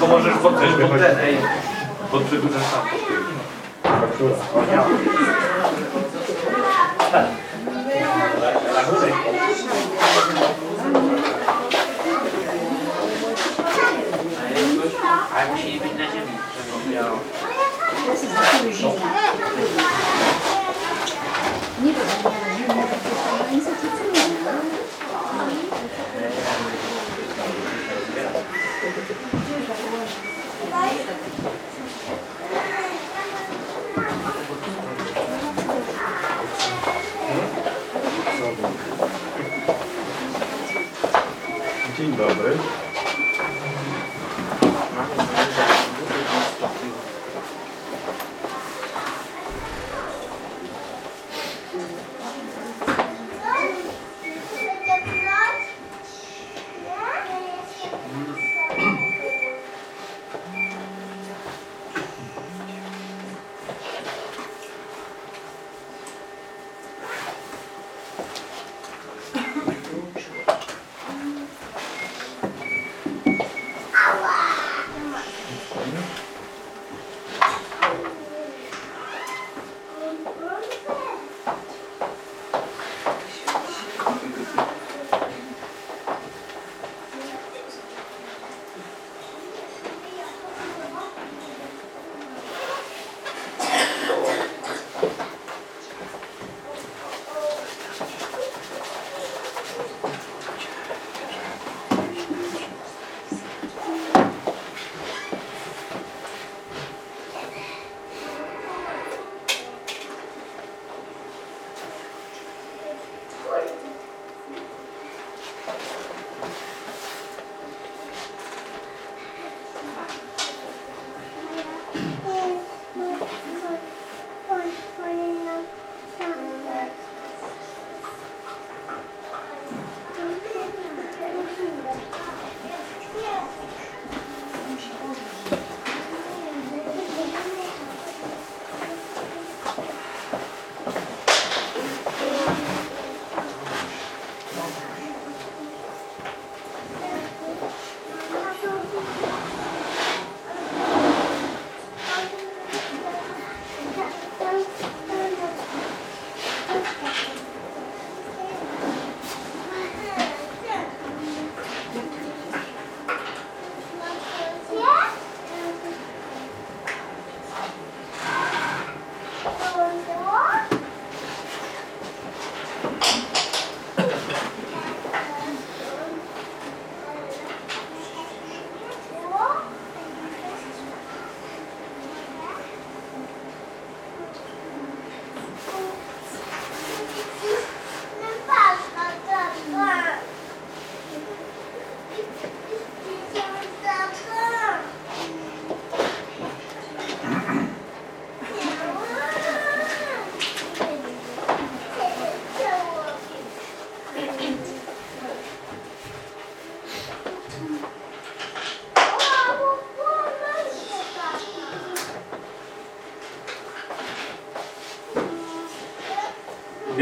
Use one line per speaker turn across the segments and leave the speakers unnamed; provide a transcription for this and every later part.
To możesz pod coś wychodzić. Pod przedłużem sam.
Ale musieli być na ziemi, żeby miał.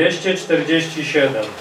247.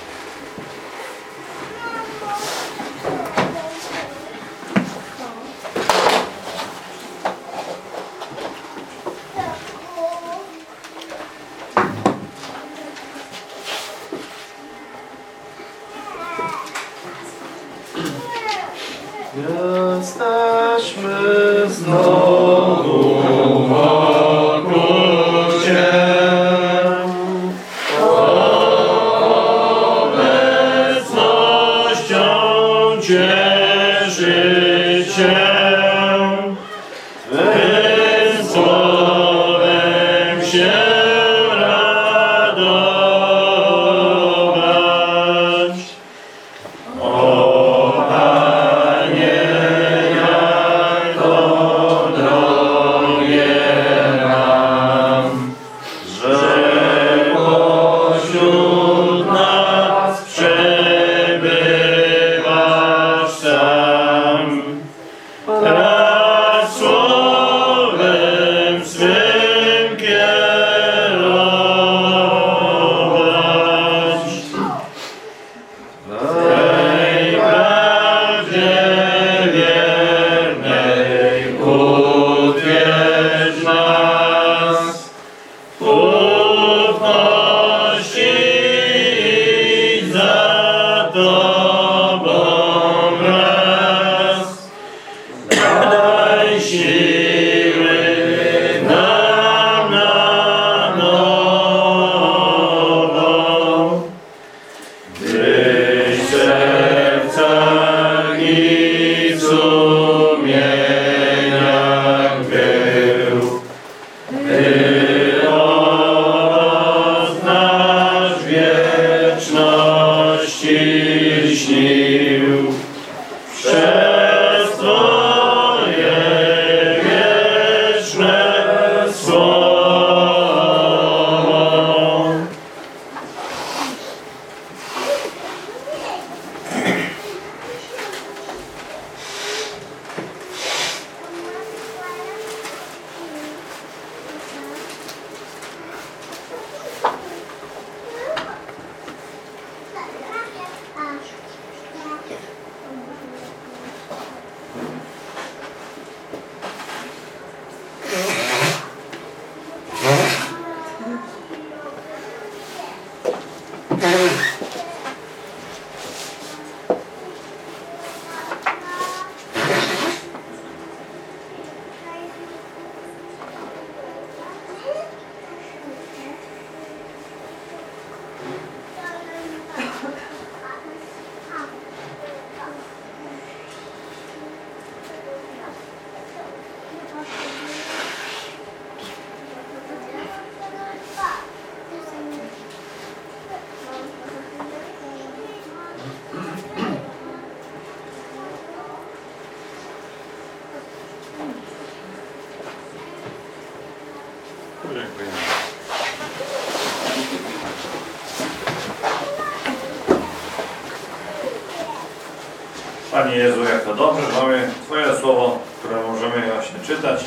Panie Jezu, jak to dobrze mamy Twoje słowo, które możemy właśnie czytać,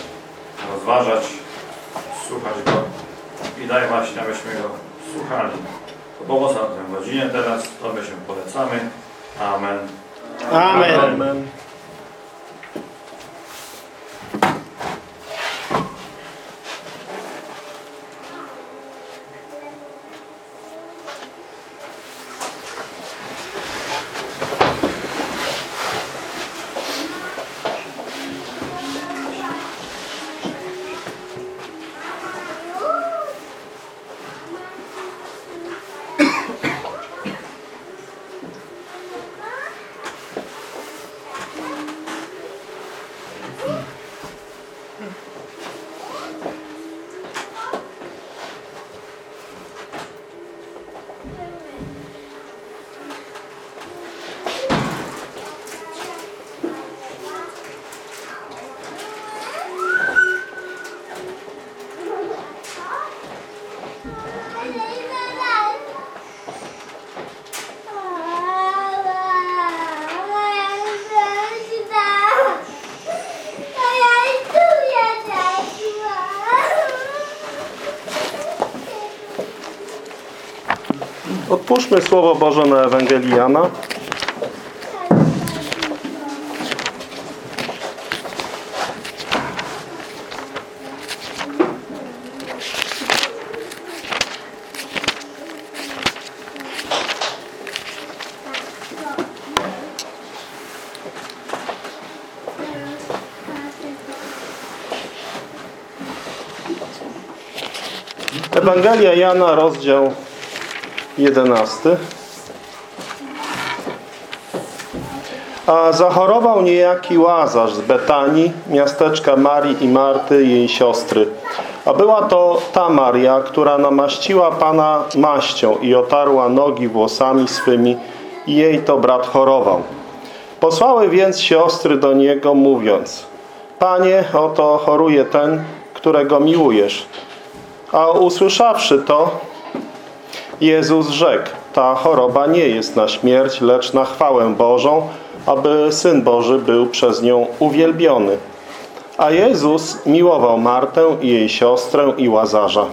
rozważać, słuchać Go i daj właśnie, abyśmy Go słuchali. To na tę godzinę teraz, Tobie się polecamy. Amen.
Amen.
Otwórzmy Słowo Boże na Ewangelii Jana. Ewangelia Jana, rozdział 11. A zachorował niejaki Łazarz z Betanii, miasteczka Marii i Marty, jej siostry. A była to ta Maria, która namaściła Pana maścią i otarła nogi włosami swymi i jej to brat chorował. Posłały więc siostry do niego, mówiąc Panie, oto choruje ten, którego miłujesz. A usłyszawszy to, Jezus rzekł, ta choroba nie jest na śmierć, lecz na chwałę Bożą, aby Syn Boży był przez nią uwielbiony. A Jezus miłował Martę i jej siostrę i Łazarza.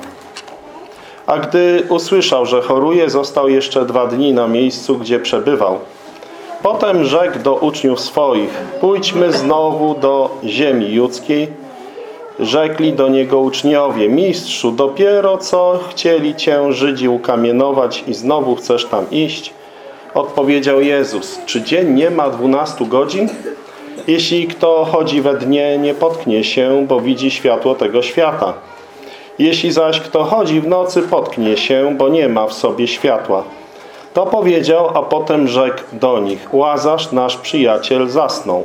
A gdy usłyszał, że choruje, został jeszcze dwa dni na miejscu, gdzie przebywał. Potem rzekł do uczniów swoich, pójdźmy znowu do ziemi judzkiej. Rzekli do niego uczniowie, mistrzu, dopiero co chcieli cię Żydzi ukamienować i znowu chcesz tam iść? Odpowiedział Jezus, czy dzień nie ma dwunastu godzin? Jeśli kto chodzi we dnie, nie potknie się, bo widzi światło tego świata. Jeśli zaś kto chodzi w nocy, potknie się, bo nie ma w sobie światła. To powiedział, a potem rzekł do nich, Łazarz, nasz przyjaciel, zasnął,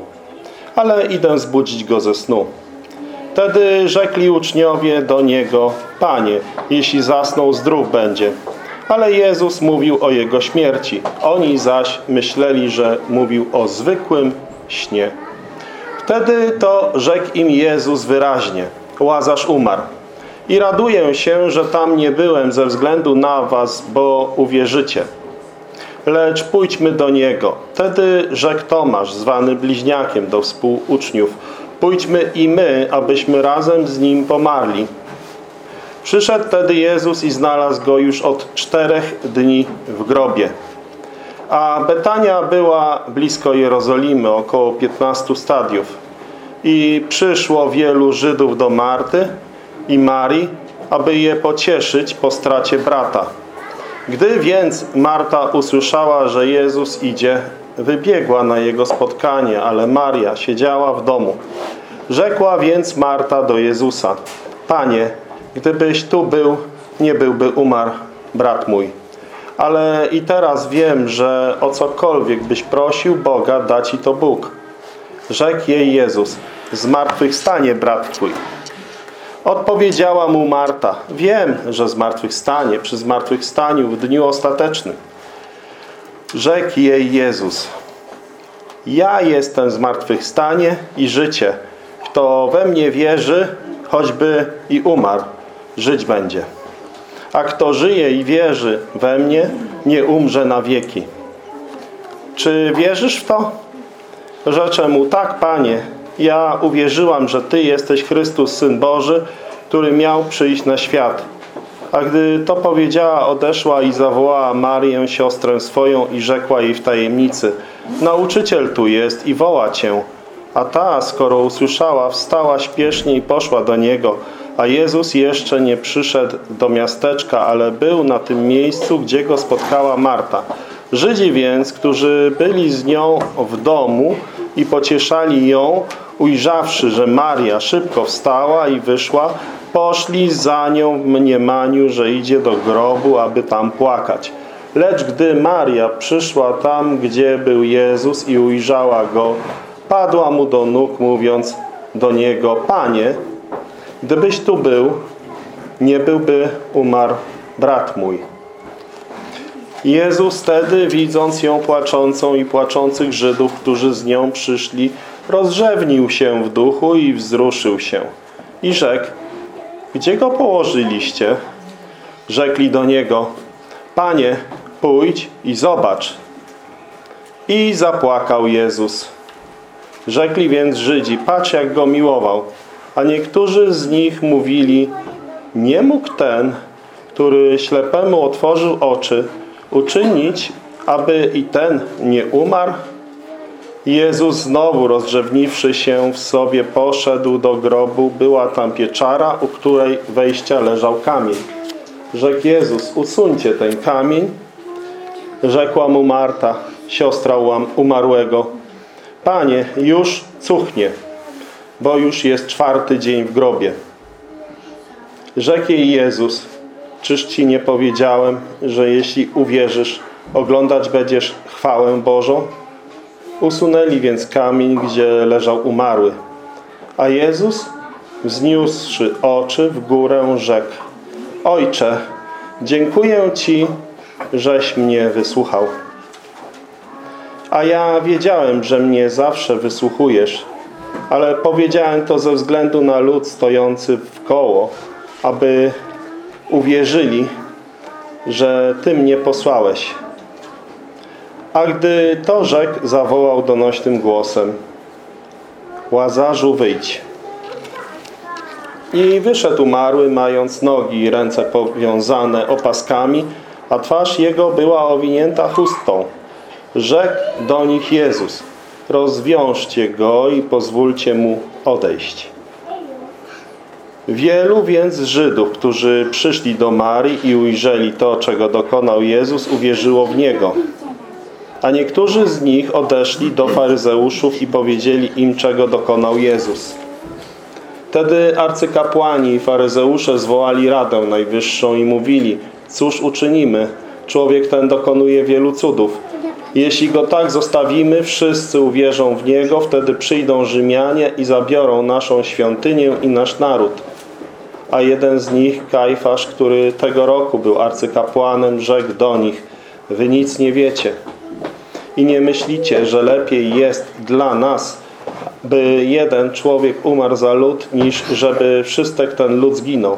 ale idę zbudzić go ze snu. Wtedy rzekli uczniowie do Niego, Panie, jeśli zasnął, zdrów będzie. Ale Jezus mówił o Jego śmierci. Oni zaś myśleli, że mówił o zwykłym śnie. Wtedy to rzekł im Jezus wyraźnie, Łazarz umarł. I raduję się, że tam nie byłem ze względu na was, bo uwierzycie. Lecz pójdźmy do Niego. Wtedy rzekł Tomasz, zwany bliźniakiem do współuczniów. Pójdźmy i my, abyśmy razem z Nim pomarli. Przyszedł wtedy Jezus i znalazł Go już od czterech dni w grobie. A Betania była blisko Jerozolimy, około 15 stadiów. I przyszło wielu Żydów do Marty i Marii, aby je pocieszyć po stracie brata. Gdy więc Marta usłyszała, że Jezus idzie, wybiegła na Jego spotkanie, ale Maria siedziała w domu. Rzekła więc Marta do Jezusa, Panie, gdybyś tu był, nie byłby umarł brat mój. Ale i teraz wiem, że o cokolwiek byś prosił Boga, da Ci to Bóg. Rzekł jej Jezus, zmartwychwstanie brat Twój. Odpowiedziała mu Marta, wiem, że zmartwychwstanie przy zmartwychwstaniu w dniu ostatecznym. Rzekł jej Jezus, ja jestem zmartwychwstanie i życie. Kto we mnie wierzy, choćby i umarł, żyć będzie. A kto żyje i wierzy we mnie, nie umrze na wieki. Czy wierzysz w to? Rzeczę mu, tak Panie, ja uwierzyłam, że Ty jesteś Chrystus, Syn Boży, który miał przyjść na świat. A gdy to powiedziała, odeszła i zawołała Marię, siostrę swoją i rzekła jej w tajemnicy, Nauczyciel tu jest i woła Cię. A ta, skoro usłyszała, wstała śpiesznie i poszła do Niego. A Jezus jeszcze nie przyszedł do miasteczka, ale był na tym miejscu, gdzie Go spotkała Marta. Żydzi więc, którzy byli z nią w domu i pocieszali ją, ujrzawszy, że Maria szybko wstała i wyszła, poszli za nią w mniemaniu, że idzie do grobu, aby tam płakać. Lecz gdy Maria przyszła tam, gdzie był Jezus i ujrzała Go, padła Mu do nóg, mówiąc do Niego, Panie, gdybyś tu był, nie byłby umarł brat mój. Jezus wtedy, widząc ją płaczącą i płaczących Żydów, którzy z nią przyszli, rozrzewnił się w duchu i wzruszył się. I rzekł, gdzie go położyliście? Rzekli do niego, Panie, pójdź i zobacz. I zapłakał Jezus. Rzekli więc Żydzi, patrz jak go miłował. A niektórzy z nich mówili, nie mógł ten, który ślepemu otworzył oczy, uczynić, aby i ten nie umarł? Jezus znowu rozrzewniwszy się w sobie poszedł do grobu. Była tam pieczara, u której wejścia leżał kamień. Rzekł Jezus, usuńcie ten kamień. Rzekła mu Marta, siostra umarłego. Panie, już cuchnie, bo już jest czwarty dzień w grobie. Rzekł jej Jezus, czyż Ci nie powiedziałem, że jeśli uwierzysz, oglądać będziesz chwałę Bożą? Usunęli więc kamień, gdzie leżał umarły. A Jezus, wzniósłszy oczy w górę, rzekł Ojcze, dziękuję Ci, żeś mnie wysłuchał. A ja wiedziałem, że mnie zawsze wysłuchujesz, ale powiedziałem to ze względu na lud stojący w koło, aby uwierzyli, że Ty mnie posłałeś. A gdy to rzekł, zawołał donośnym głosem Łazarzu, wyjdź. I wyszedł umarły, mając nogi i ręce powiązane opaskami, a twarz jego była owinięta chustą. Rzekł do nich Jezus, rozwiążcie go i pozwólcie mu odejść. Wielu więc Żydów, którzy przyszli do Marii i ujrzeli to, czego dokonał Jezus, uwierzyło w Niego. A niektórzy z nich odeszli do faryzeuszów i powiedzieli im, czego dokonał Jezus. Wtedy arcykapłani i faryzeusze zwołali Radę Najwyższą i mówili, cóż uczynimy? Człowiek ten dokonuje wielu cudów. Jeśli go tak zostawimy, wszyscy uwierzą w niego, wtedy przyjdą Rzymianie i zabiorą naszą świątynię i nasz naród. A jeden z nich, Kajfasz, który tego roku był arcykapłanem, rzekł do nich: Wy nic nie wiecie i nie myślicie, że lepiej jest dla nas, by jeden człowiek umarł za lud, niż żeby wszystek ten lud zginął.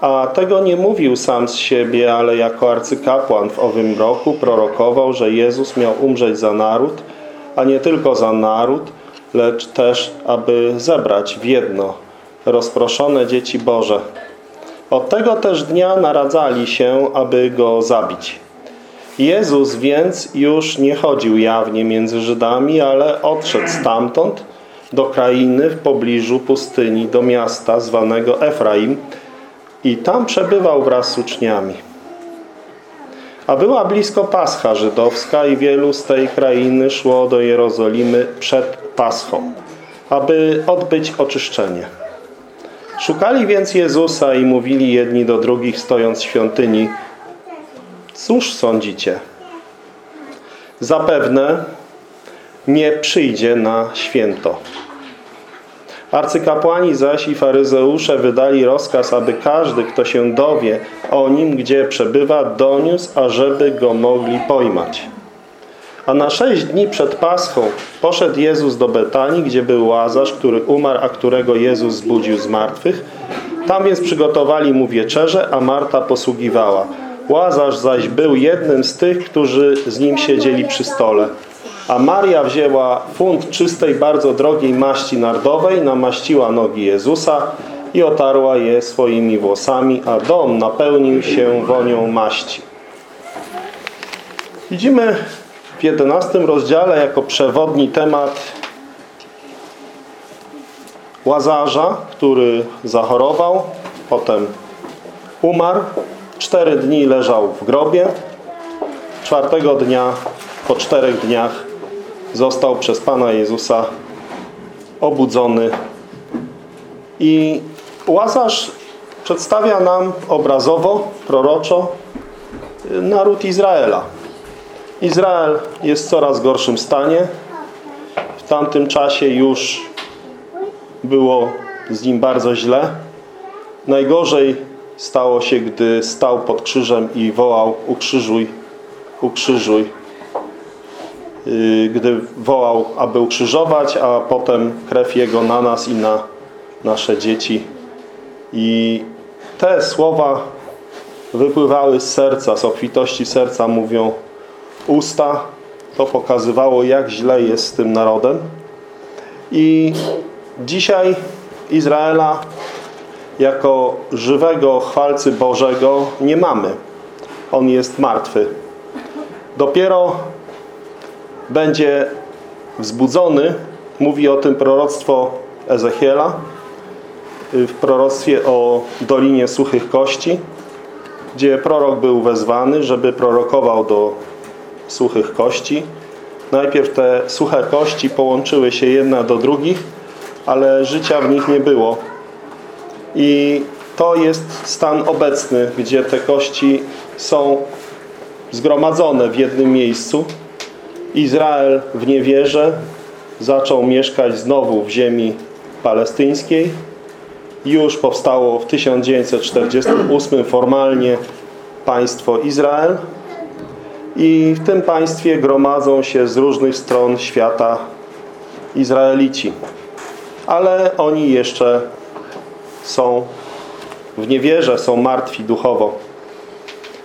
A tego nie mówił sam z siebie, ale jako arcykapłan w owym roku prorokował, że Jezus miał umrzeć za naród, a nie tylko za naród, lecz też, aby zebrać w jedno rozproszone dzieci Boże. Od tego też dnia naradzali się, aby Go zabić. Jezus więc już nie chodził jawnie między Żydami, ale odszedł stamtąd do krainy w pobliżu pustyni, do miasta zwanego Efraim i tam przebywał wraz z uczniami. A była blisko Pascha żydowska i wielu z tej krainy szło do Jerozolimy przed Paschą, aby odbyć oczyszczenie. Szukali więc Jezusa i mówili jedni do drugich stojąc w świątyni Cóż sądzicie? Zapewne nie przyjdzie na święto. Arcykapłani zaś i faryzeusze wydali rozkaz, aby każdy, kto się dowie o nim, gdzie przebywa, doniósł, ażeby go mogli pojmać. A na sześć dni przed Paschą poszedł Jezus do Betanii, gdzie był Łazarz, który umarł, a którego Jezus zbudził z martwych. Tam więc przygotowali mu wieczerze, a Marta posługiwała. Łazarz zaś był jednym z tych, którzy z nim siedzieli przy stole. A Maria wzięła funt czystej, bardzo drogiej maści nardowej, namaściła nogi Jezusa i otarła je swoimi włosami, a dom napełnił się wonią maści. Widzimy w 11 rozdziale jako przewodni temat Łazarza, który zachorował, potem umarł, cztery dni leżał w grobie, czwartego dnia, po czterech dniach został przez Pana Jezusa obudzony. I Łazarz przedstawia nam obrazowo, proroczo naród Izraela. Izrael jest w coraz gorszym stanie. W tamtym czasie już było z nim bardzo źle. Najgorzej stało się, gdy stał pod krzyżem i wołał ukrzyżuj, ukrzyżuj. Yy, Gdy wołał, aby ukrzyżować, a potem krew Jego na nas i na nasze dzieci. I te słowa wypływały z serca, z obfitości serca mówią usta. To pokazywało, jak źle jest z tym narodem. I dzisiaj Izraela jako żywego chwalcy Bożego nie mamy. On jest martwy. Dopiero będzie wzbudzony, mówi o tym proroctwo Ezechiela, w proroctwie o Dolinie Suchych Kości, gdzie prorok był wezwany, żeby prorokował do suchych kości. Najpierw te suche kości połączyły się jedna do drugich, ale życia w nich nie było. I to jest stan obecny, gdzie te kości są zgromadzone w jednym miejscu. Izrael w niewierze zaczął mieszkać znowu w ziemi palestyńskiej. Już powstało w 1948 formalnie państwo Izrael. I w tym państwie gromadzą się z różnych stron świata Izraelici. Ale oni jeszcze są w niewierze, są martwi duchowo.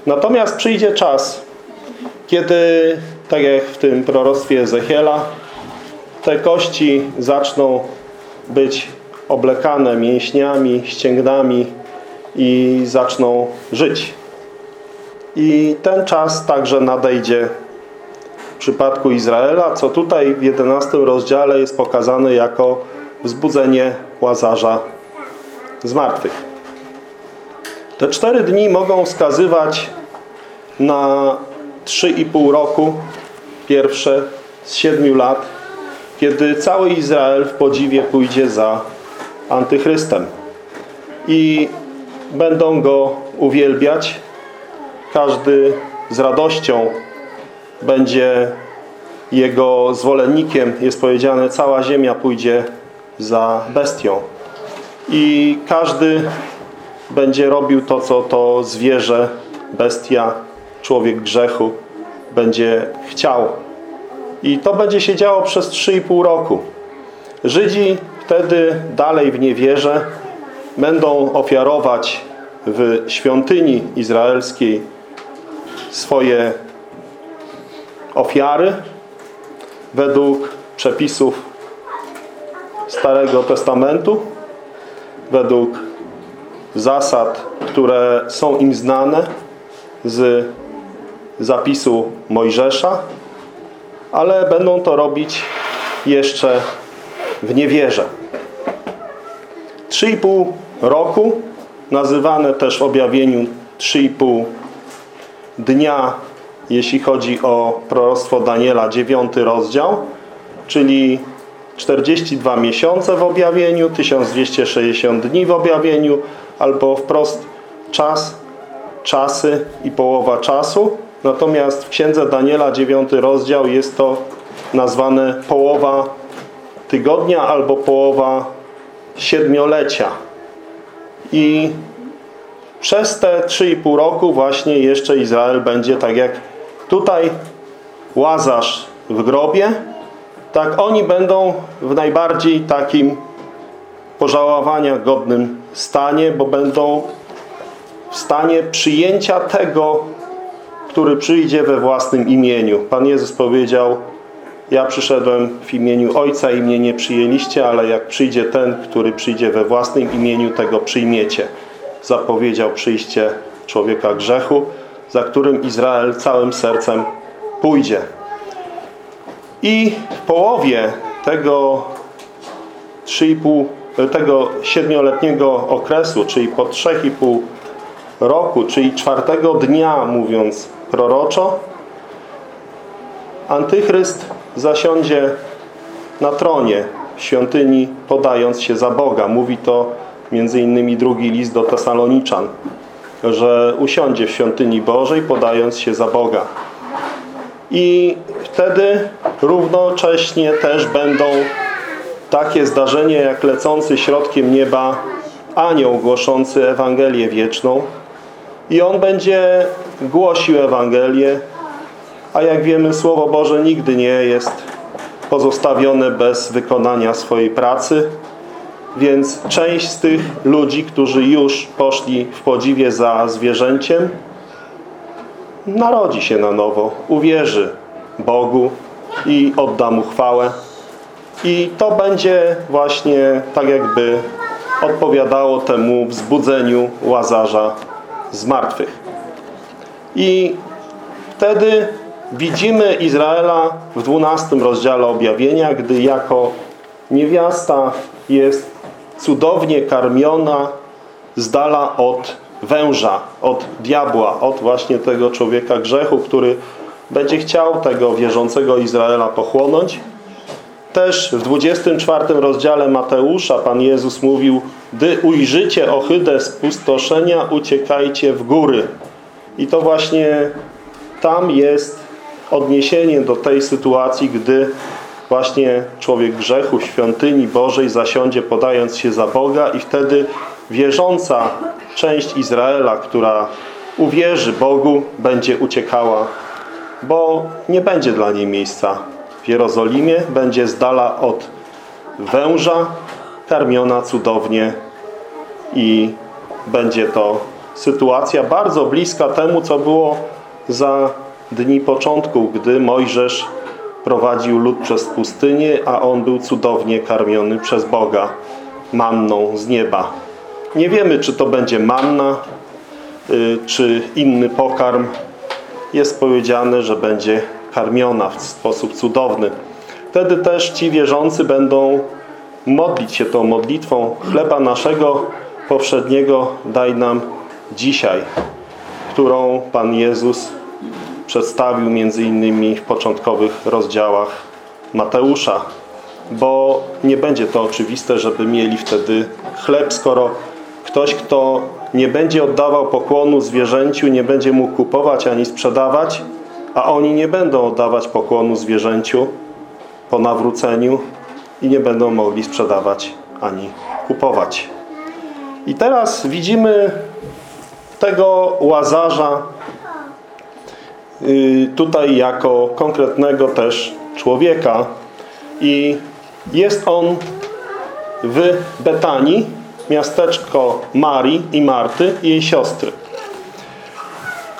Natomiast przyjdzie czas, kiedy, tak jak w tym proroctwie Ezechiela, te kości zaczną być oblekane mięśniami, ścięgnami i zaczną żyć. I ten czas także nadejdzie w przypadku Izraela, co tutaj w 11 rozdziale jest pokazane jako wzbudzenie Łazarza z martwych. Te cztery dni mogą wskazywać na 3,5 roku, pierwsze z siedmiu lat, kiedy cały Izrael w podziwie pójdzie za antychrystem. I będą go uwielbiać, każdy z radością będzie jego zwolennikiem. Jest powiedziane, cała ziemia pójdzie za bestią. I każdy będzie robił to, co to zwierzę, bestia, człowiek grzechu będzie chciał. I to będzie się działo przez 3,5 roku. Żydzi wtedy dalej w niewierze będą ofiarować w świątyni izraelskiej swoje ofiary według przepisów Starego Testamentu, według zasad, które są im znane z zapisu Mojżesza, ale będą to robić jeszcze w niewierze. 3,5 roku, nazywane też w objawieniu 3,5 dnia, jeśli chodzi o proroctwo Daniela, 9 rozdział, czyli 42 miesiące w objawieniu, 1260 dni w objawieniu, albo wprost czas, czasy i połowa czasu. Natomiast w Księdze Daniela 9 rozdział jest to nazwane połowa tygodnia albo połowa siedmiolecia. I przez te 3,5 roku właśnie jeszcze Izrael będzie tak jak tutaj Łazarz w grobie, tak oni będą w najbardziej takim pożałowania godnym stanie, bo będą w stanie przyjęcia tego, który przyjdzie we własnym imieniu. Pan Jezus powiedział, ja przyszedłem w imieniu Ojca i mnie nie przyjęliście, ale jak przyjdzie ten, który przyjdzie we własnym imieniu, tego przyjmiecie. Zapowiedział przyjście człowieka grzechu, za którym Izrael całym sercem pójdzie. I w połowie tego 3,5, tego siedmioletniego okresu, czyli po 3,5 roku, czyli czwartego dnia, mówiąc proroczo, Antychryst zasiądzie na tronie świątyni, podając się za Boga. Mówi to innymi drugi list do Tesaloniczan, że usiądzie w świątyni Bożej, podając się za Boga. I wtedy równocześnie też będą takie zdarzenie jak lecący środkiem nieba anioł głoszący Ewangelię wieczną. I on będzie głosił Ewangelię a jak wiemy Słowo Boże nigdy nie jest pozostawione bez wykonania swojej pracy. Więc część z tych ludzi, którzy już poszli w podziwie za zwierzęciem narodzi się na nowo, uwierzy Bogu i odda Mu chwałę. I to będzie właśnie tak jakby odpowiadało temu wzbudzeniu Łazarza z martwych. I wtedy widzimy Izraela w 12 rozdziale objawienia, gdy jako niewiasta jest cudownie karmiona z dala od węża, od diabła, od właśnie tego człowieka grzechu, który będzie chciał tego wierzącego Izraela pochłonąć. Też w 24 rozdziale Mateusza Pan Jezus mówił Gdy ujrzycie ohydę spustoszenia, uciekajcie w góry. I to właśnie tam jest odniesienie do tej sytuacji, gdy właśnie człowiek grzechu w świątyni Bożej zasiądzie podając się za Boga i wtedy wierząca część Izraela, która uwierzy Bogu, będzie uciekała, bo nie będzie dla niej miejsca w Jerozolimie, będzie z dala od węża, karmiona cudownie i będzie to sytuacja bardzo bliska temu, co było za dni początku, gdy Mojżesz prowadził lud przez pustynię, a on był cudownie karmiony przez Boga manną z nieba. Nie wiemy, czy to będzie manna, y, czy inny pokarm. Jest powiedziane, że będzie karmiona w sposób cudowny. Wtedy też ci wierzący będą modlić się tą modlitwą. Chleba naszego poprzedniego daj nam dzisiaj, którą Pan Jezus przedstawił między innymi w początkowych rozdziałach Mateusza. Bo nie będzie to oczywiste, żeby mieli wtedy chleb, skoro ktoś, kto nie będzie oddawał pokłonu zwierzęciu, nie będzie mógł kupować ani sprzedawać, a oni nie będą oddawać pokłonu zwierzęciu po nawróceniu i nie będą mogli sprzedawać ani kupować. I teraz widzimy tego Łazarza y, tutaj jako konkretnego też człowieka i jest on w Betanii, miasteczko Marii i Marty i jej siostry.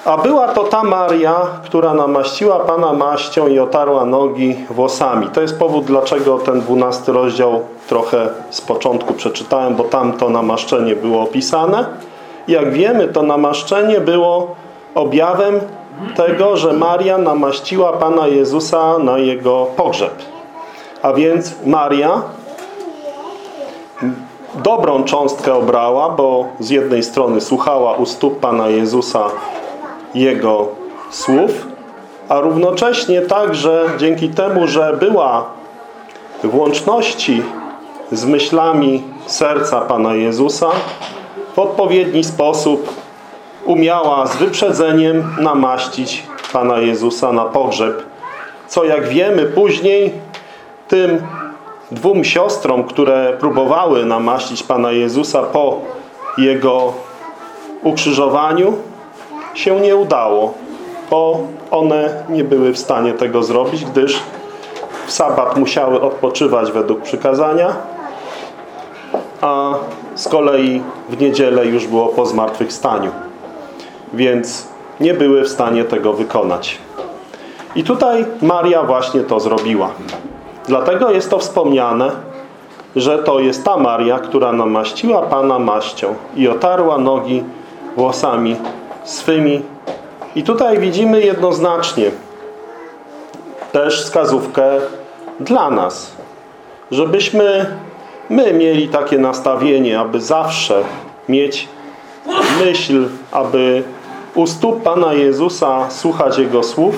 A była to ta Maria, która namaściła Pana maścią i otarła nogi włosami. To jest powód, dlaczego ten dwunasty rozdział trochę z początku przeczytałem, bo tam to namaszczenie było opisane. Jak wiemy, to namaszczenie było objawem tego, że Maria namaściła Pana Jezusa na Jego pogrzeb. A więc Maria dobrą cząstkę obrała, bo z jednej strony słuchała u stóp Pana Jezusa Jego słów, a równocześnie także dzięki temu, że była w łączności z myślami serca Pana Jezusa, w odpowiedni sposób umiała z wyprzedzeniem namaścić Pana Jezusa na pogrzeb, co jak wiemy później tym dwóm siostrom, które próbowały namaścić Pana Jezusa po Jego ukrzyżowaniu, się nie udało, bo one nie były w stanie tego zrobić, gdyż w sabat musiały odpoczywać według przykazania, a z kolei w niedzielę już było po zmartwychwstaniu. Więc nie były w stanie tego wykonać. I tutaj Maria właśnie to zrobiła. Dlatego jest to wspomniane, że to jest ta Maria, która namaściła Pana maścią i otarła nogi włosami swymi. I tutaj widzimy jednoznacznie też wskazówkę dla nas, żebyśmy my mieli takie nastawienie, aby zawsze mieć myśl, aby u stóp Pana Jezusa słuchać Jego słów.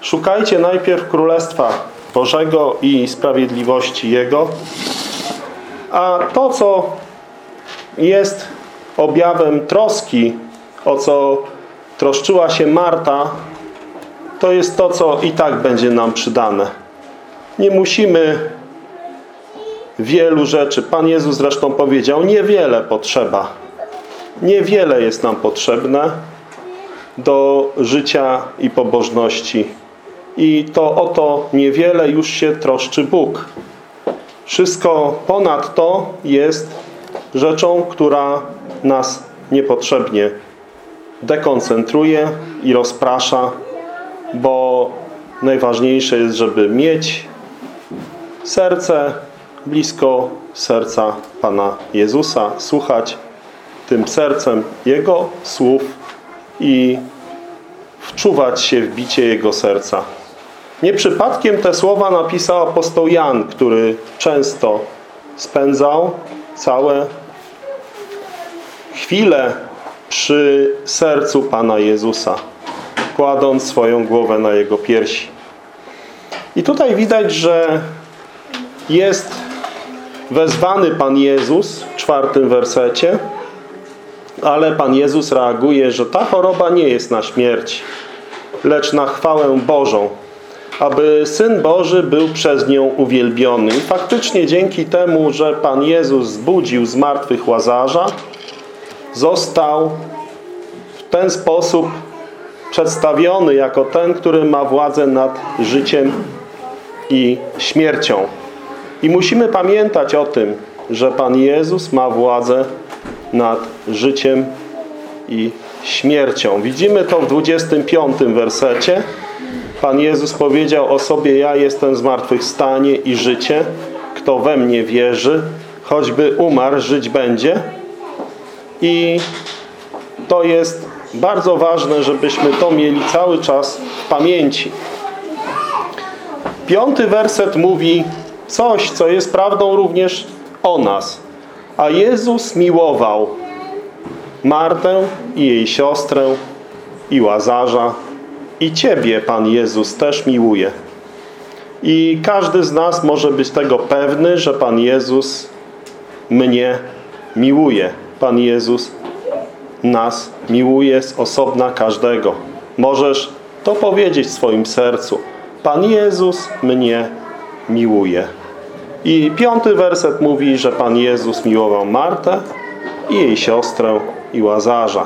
Szukajcie najpierw Królestwa Bożego i sprawiedliwości Jego, a to, co jest objawem troski, o co troszczyła się Marta, to jest to, co i tak będzie nam przydane. Nie musimy wielu rzeczy. Pan Jezus zresztą powiedział, niewiele potrzeba. Niewiele jest nam potrzebne do życia i pobożności. I to o to niewiele już się troszczy Bóg. Wszystko ponad to jest rzeczą, która nas niepotrzebnie dekoncentruje i rozprasza, bo najważniejsze jest, żeby mieć serce blisko serca Pana Jezusa, słuchać tym sercem Jego słów i wczuwać się w bicie Jego serca. Nie przypadkiem te słowa napisał apostoł Jan, który często spędzał całe chwile przy sercu Pana Jezusa, kładąc swoją głowę na Jego piersi. I tutaj widać, że jest wezwany Pan Jezus w czwartym wersecie, ale Pan Jezus reaguje, że ta choroba nie jest na śmierć, lecz na chwałę Bożą, aby Syn Boży był przez nią uwielbiony. I faktycznie dzięki temu, że Pan Jezus zbudził z martwych Łazarza, został w ten sposób przedstawiony jako ten, który ma władzę nad życiem i śmiercią. I musimy pamiętać o tym, że Pan Jezus ma władzę nad życiem i śmiercią. Widzimy to w 25 wersecie. Pan Jezus powiedział o sobie, ja jestem zmartwychwstanie i życie. Kto we mnie wierzy, choćby umarł, żyć będzie. I to jest bardzo ważne, żebyśmy to mieli cały czas w pamięci. Piąty werset mówi coś, co jest prawdą również o nas. A Jezus miłował Martę i jej siostrę i Łazarza i Ciebie Pan Jezus też miłuje. I każdy z nas może być tego pewny, że Pan Jezus mnie miłuje. Pan Jezus nas miłuje z osobna każdego. Możesz to powiedzieć w swoim sercu. Pan Jezus mnie miłuje. I piąty werset mówi, że Pan Jezus miłował Martę i jej siostrę i Łazarza.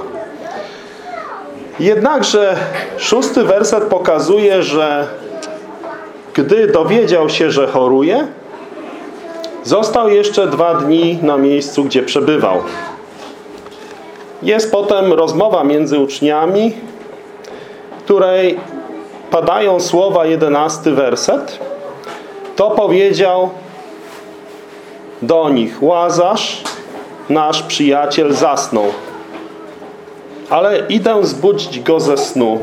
Jednakże szósty werset pokazuje, że gdy dowiedział się, że choruje, został jeszcze dwa dni na miejscu, gdzie przebywał. Jest potem rozmowa między uczniami, której padają słowa jedenasty werset. To powiedział do nich Łazarz, nasz przyjaciel, zasnął. Ale idę zbudzić go ze snu.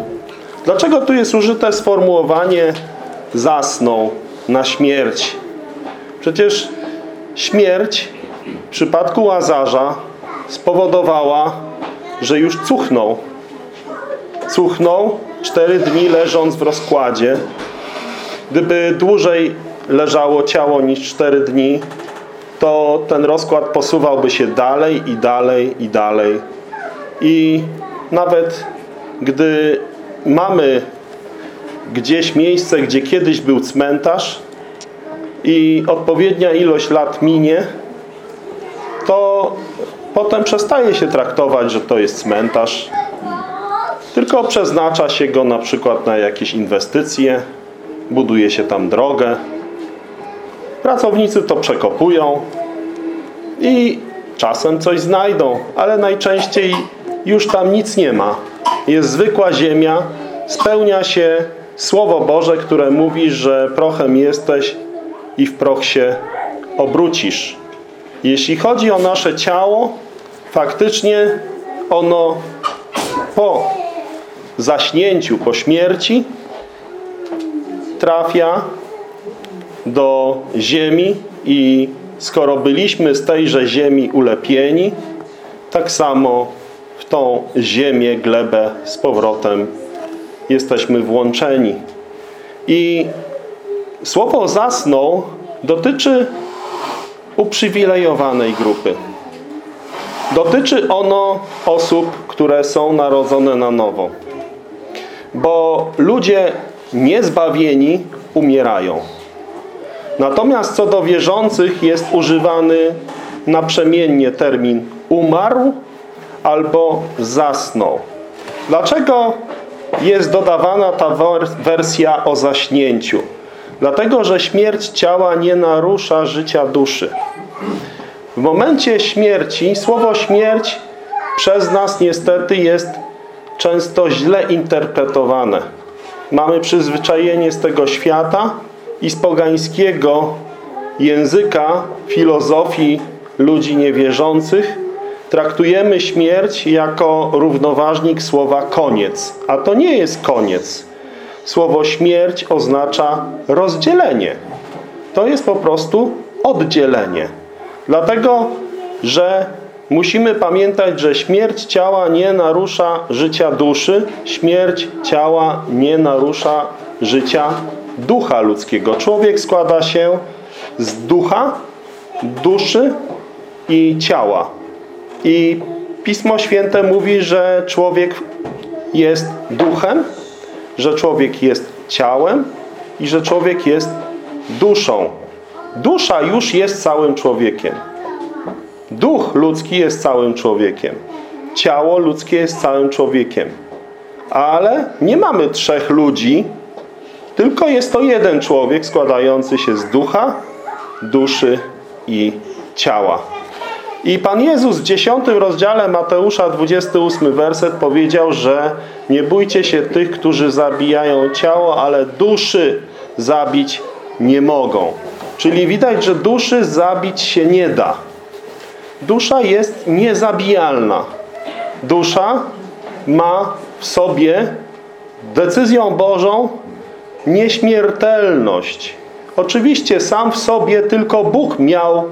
Dlaczego tu jest użyte sformułowanie zasnął na śmierć? Przecież śmierć w przypadku Łazarza spowodowała, że już cuchnął. Cuchnął cztery dni leżąc w rozkładzie. Gdyby dłużej leżało ciało niż cztery dni, to ten rozkład posuwałby się dalej i dalej i dalej. I nawet gdy mamy gdzieś miejsce, gdzie kiedyś był cmentarz i odpowiednia ilość lat minie, to potem przestaje się traktować, że to jest cmentarz. Tylko przeznacza się go na przykład na jakieś inwestycje, buduje się tam drogę. Pracownicy to przekopują i czasem coś znajdą, ale najczęściej już tam nic nie ma. Jest zwykła ziemia, spełnia się Słowo Boże, które mówi, że prochem jesteś i w proch się obrócisz. Jeśli chodzi o nasze ciało, faktycznie ono po zaśnięciu, po śmierci trafia do ziemi i skoro byliśmy z tejże ziemi ulepieni, tak samo tą ziemię, glebę z powrotem jesteśmy włączeni. I słowo zasnął dotyczy uprzywilejowanej grupy. Dotyczy ono osób, które są narodzone na nowo. Bo ludzie niezbawieni umierają. Natomiast co do wierzących jest używany naprzemiennie termin umarł albo zasnął. Dlaczego jest dodawana ta wersja o zaśnięciu? Dlatego, że śmierć ciała nie narusza życia duszy. W momencie śmierci, słowo śmierć przez nas niestety jest często źle interpretowane. Mamy przyzwyczajenie z tego świata i z pogańskiego języka, filozofii ludzi niewierzących traktujemy śmierć jako równoważnik słowa koniec. A to nie jest koniec. Słowo śmierć oznacza rozdzielenie. To jest po prostu oddzielenie. Dlatego, że musimy pamiętać, że śmierć ciała nie narusza życia duszy, śmierć ciała nie narusza życia ducha ludzkiego. Człowiek składa się z ducha, duszy i ciała. I Pismo Święte mówi, że człowiek jest duchem, że człowiek jest ciałem i że człowiek jest duszą. Dusza już jest całym człowiekiem. Duch ludzki jest całym człowiekiem. Ciało ludzkie jest całym człowiekiem. Ale nie mamy trzech ludzi, tylko jest to jeden człowiek składający się z ducha, duszy i ciała. I Pan Jezus w 10 rozdziale Mateusza, 28 werset powiedział, że nie bójcie się tych, którzy zabijają ciało, ale duszy zabić nie mogą. Czyli widać, że duszy zabić się nie da. Dusza jest niezabijalna. Dusza ma w sobie decyzją Bożą nieśmiertelność. Oczywiście sam w sobie tylko Bóg miał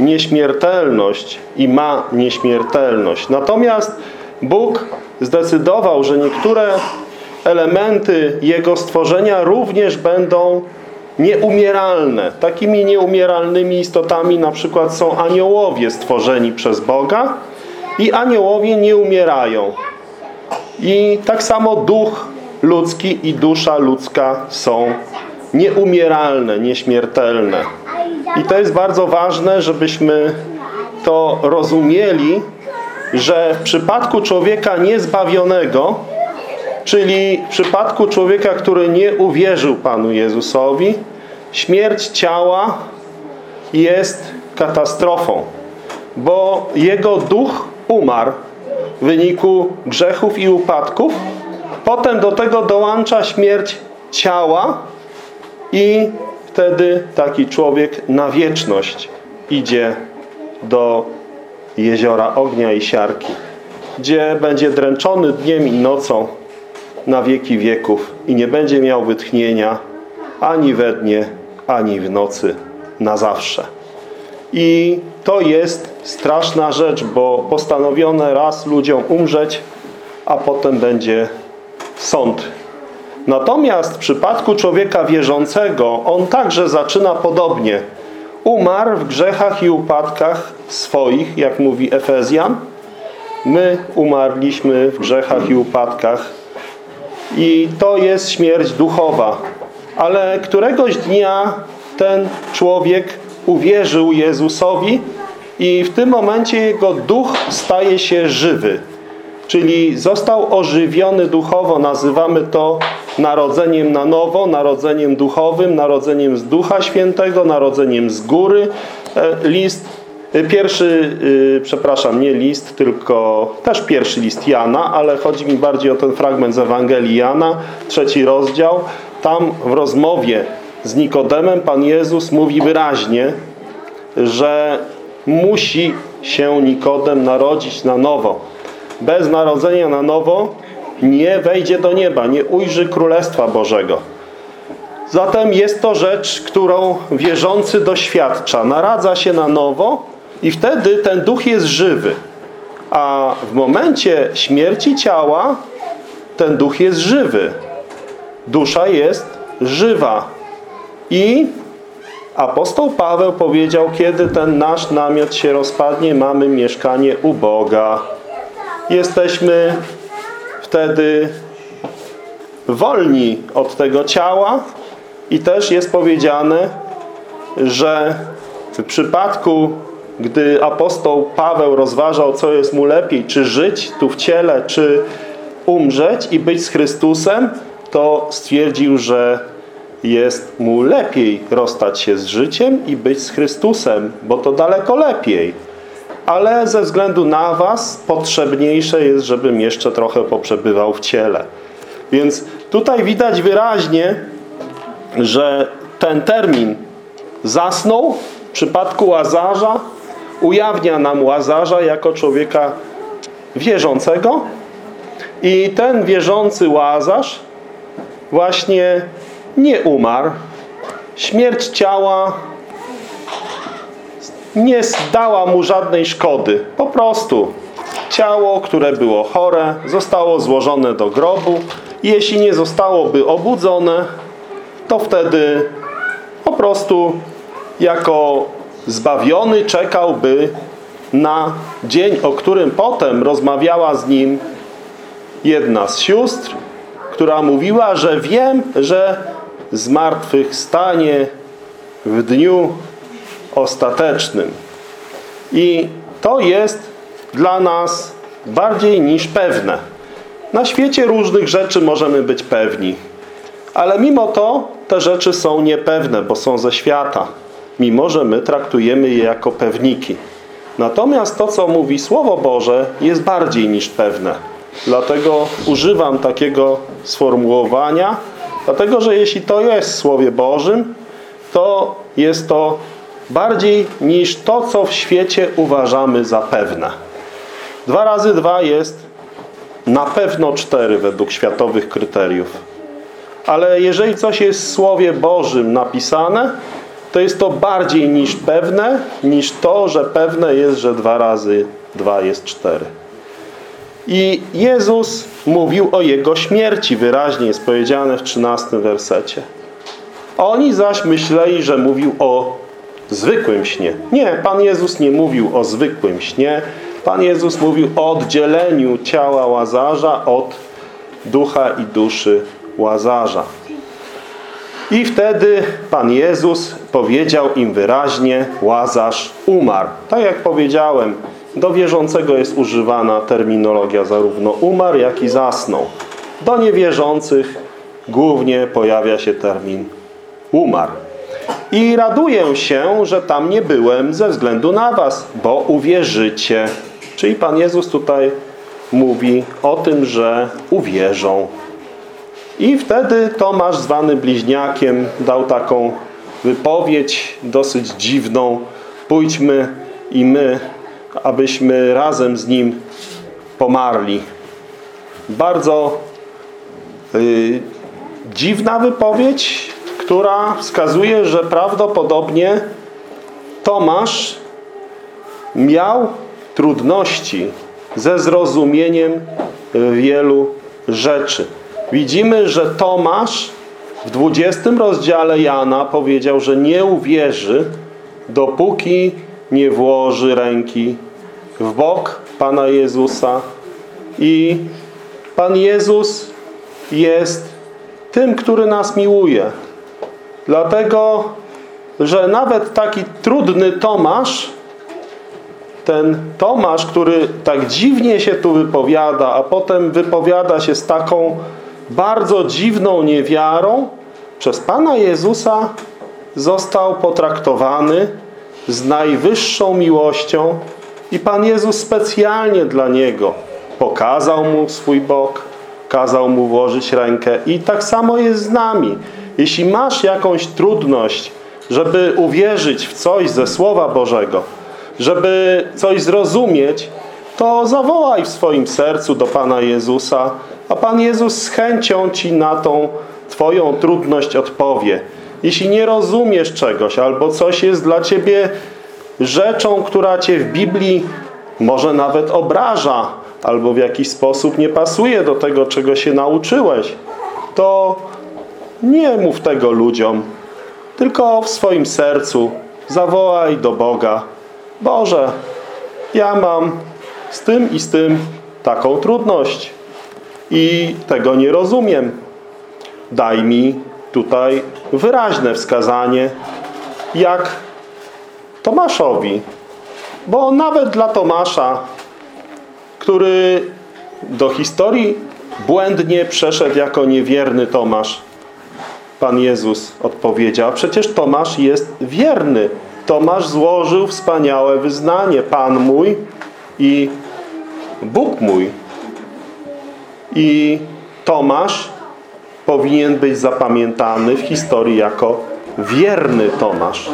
nieśmiertelność i ma nieśmiertelność. Natomiast Bóg zdecydował, że niektóre elementy Jego stworzenia również będą nieumieralne. Takimi nieumieralnymi istotami na przykład są aniołowie stworzeni przez Boga i aniołowie nie umierają. I tak samo duch ludzki i dusza ludzka są nieumieralne, nieśmiertelne. I to jest bardzo ważne, żebyśmy to rozumieli, że w przypadku człowieka niezbawionego, czyli w przypadku człowieka, który nie uwierzył Panu Jezusowi, śmierć ciała jest katastrofą, bo jego duch umarł w wyniku grzechów i upadków. Potem do tego dołącza śmierć ciała i wtedy taki człowiek na wieczność idzie do jeziora ognia i siarki, gdzie będzie dręczony dniem i nocą na wieki wieków i nie będzie miał wytchnienia ani we dnie, ani w nocy na zawsze. I to jest straszna rzecz, bo postanowione raz ludziom umrzeć, a potem będzie sąd. Natomiast w przypadku człowieka wierzącego, on także zaczyna podobnie. Umarł w grzechach i upadkach swoich, jak mówi Efezjan. My umarliśmy w grzechach i upadkach. I to jest śmierć duchowa. Ale któregoś dnia ten człowiek uwierzył Jezusowi i w tym momencie jego duch staje się żywy. Czyli został ożywiony duchowo. Nazywamy to narodzeniem na nowo, narodzeniem duchowym, narodzeniem z Ducha Świętego, narodzeniem z góry. E, List, e, pierwszy, y, przepraszam, nie list, tylko też pierwszy list Jana, ale chodzi mi bardziej o ten fragment z Ewangelii Jana, trzeci rozdział. Tam w rozmowie z Nikodemem Pan Jezus mówi wyraźnie, że musi się Nikodem narodzić na nowo. Bez narodzenia na nowo nie wejdzie do nieba, nie ujrzy Królestwa Bożego. Zatem jest to rzecz, którą wierzący doświadcza. Naradza się na nowo i wtedy ten duch jest żywy. A w momencie śmierci ciała ten duch jest żywy. Dusza jest żywa. I apostoł Paweł powiedział, kiedy ten nasz namiot się rozpadnie, mamy mieszkanie u Boga. Jesteśmy wtedy wolni od tego ciała i też jest powiedziane, że w przypadku, gdy apostoł Paweł rozważał, co jest mu lepiej, czy żyć tu w ciele, czy umrzeć i być z Chrystusem, to stwierdził, że jest mu lepiej rozstać się z życiem i być z Chrystusem, bo to daleko lepiej. Ale ze względu na was potrzebniejsze jest, żebym jeszcze trochę poprzebywał w ciele. Więc tutaj widać wyraźnie, że ten termin zasnął w przypadku Łazarza ujawnia nam Łazarza jako człowieka wierzącego i ten wierzący Łazarz właśnie nie umarł. Śmierć ciała nie dała mu żadnej szkody. Po prostu ciało, które było chore, zostało złożone do grobu. Jeśli nie zostałoby obudzone, to wtedy po prostu jako zbawiony czekałby na dzień, o którym potem rozmawiała z nim jedna z sióstr, która mówiła, że wiem, że zmartwychwstanie w dniu ostatecznym. I to jest dla nas bardziej niż pewne. Na świecie różnych rzeczy możemy być pewni. Ale mimo to te rzeczy są niepewne, bo są ze świata. Mimo, że my traktujemy je jako pewniki. Natomiast to, co mówi Słowo Boże, jest bardziej niż pewne. Dlatego używam takiego sformułowania, dlatego, że jeśli to jest w Słowie Bożym, to jest to bardziej niż to, co w świecie uważamy za pewne. Dwa razy dwa jest na pewno cztery według światowych kryteriów. Ale jeżeli coś jest w Słowie Bożym napisane, to jest to bardziej niż pewne, niż to, że pewne jest, że dwa razy dwa jest cztery. I Jezus mówił o Jego śmierci, wyraźnie jest powiedziane w 13 wersecie. Oni zaś myśleli, że mówił o zwykłym śnie. Nie, Pan Jezus nie mówił o zwykłym śnie, Pan Jezus mówił o oddzieleniu ciała Łazarza od ducha i duszy Łazarza. I wtedy Pan Jezus powiedział im wyraźnie, Łazarz umarł. Tak jak powiedziałem, do wierzącego jest używana terminologia zarówno umarł, jak i zasnął. Do niewierzących głównie pojawia się termin umarł. I raduję się, że tam nie byłem ze względu na was, bo uwierzycie. Czyli Pan Jezus tutaj mówi o tym, że uwierzą. I wtedy Tomasz, zwany bliźniakiem, dał taką wypowiedź dosyć dziwną. Pójdźmy i my, abyśmy razem z nim pomarli. Bardzo y, dziwna wypowiedź, która wskazuje, że prawdopodobnie Tomasz miał trudności ze zrozumieniem wielu rzeczy. Widzimy, że Tomasz w 20 rozdziale Jana powiedział, że nie uwierzy, dopóki nie włoży ręki w bok Pana Jezusa. I Pan Jezus jest tym, który nas miłuje. Dlatego, że nawet taki trudny Tomasz, ten Tomasz, który tak dziwnie się tu wypowiada, a potem wypowiada się z taką bardzo dziwną niewiarą, przez Pana Jezusa został potraktowany z najwyższą miłością i Pan Jezus specjalnie dla niego pokazał mu swój bok, kazał mu włożyć rękę i tak samo jest z nami. Jeśli masz jakąś trudność, żeby uwierzyć w coś ze Słowa Bożego, żeby coś zrozumieć, to zawołaj w swoim sercu do Pana Jezusa, a Pan Jezus z chęcią Ci na tą Twoją trudność odpowie. Jeśli nie rozumiesz czegoś, albo coś jest dla Ciebie rzeczą, która Cię w Biblii może nawet obraża, albo w jakiś sposób nie pasuje do tego, czego się nauczyłeś, to nie mów tego ludziom, tylko w swoim sercu zawołaj do Boga. Boże, ja mam z tym i z tym taką trudność i tego nie rozumiem. Daj mi tutaj wyraźne wskazanie, jak Tomaszowi. Bo nawet dla Tomasza, który do historii błędnie przeszedł jako niewierny Tomasz, Pan Jezus odpowiedział, przecież Tomasz jest wierny. Tomasz złożył wspaniałe wyznanie. Pan mój i Bóg mój. I Tomasz powinien być zapamiętany w historii jako wierny Tomasz.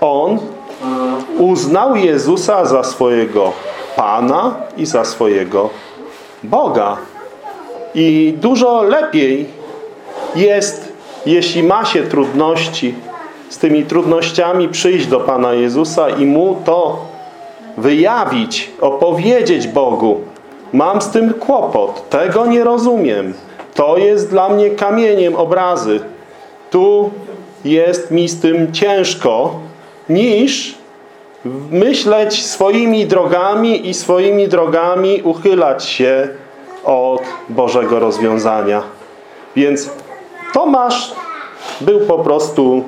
On uznał Jezusa za swojego Pana i za swojego Boga. I dużo lepiej jest, jeśli ma się trudności, z tymi trudnościami przyjść do Pana Jezusa i Mu to wyjawić, opowiedzieć Bogu. Mam z tym kłopot, tego nie rozumiem. To jest dla mnie kamieniem obrazy. Tu jest mi z tym ciężko, niż myśleć swoimi drogami i swoimi drogami uchylać się od Bożego rozwiązania. Więc Tomasz był po prostu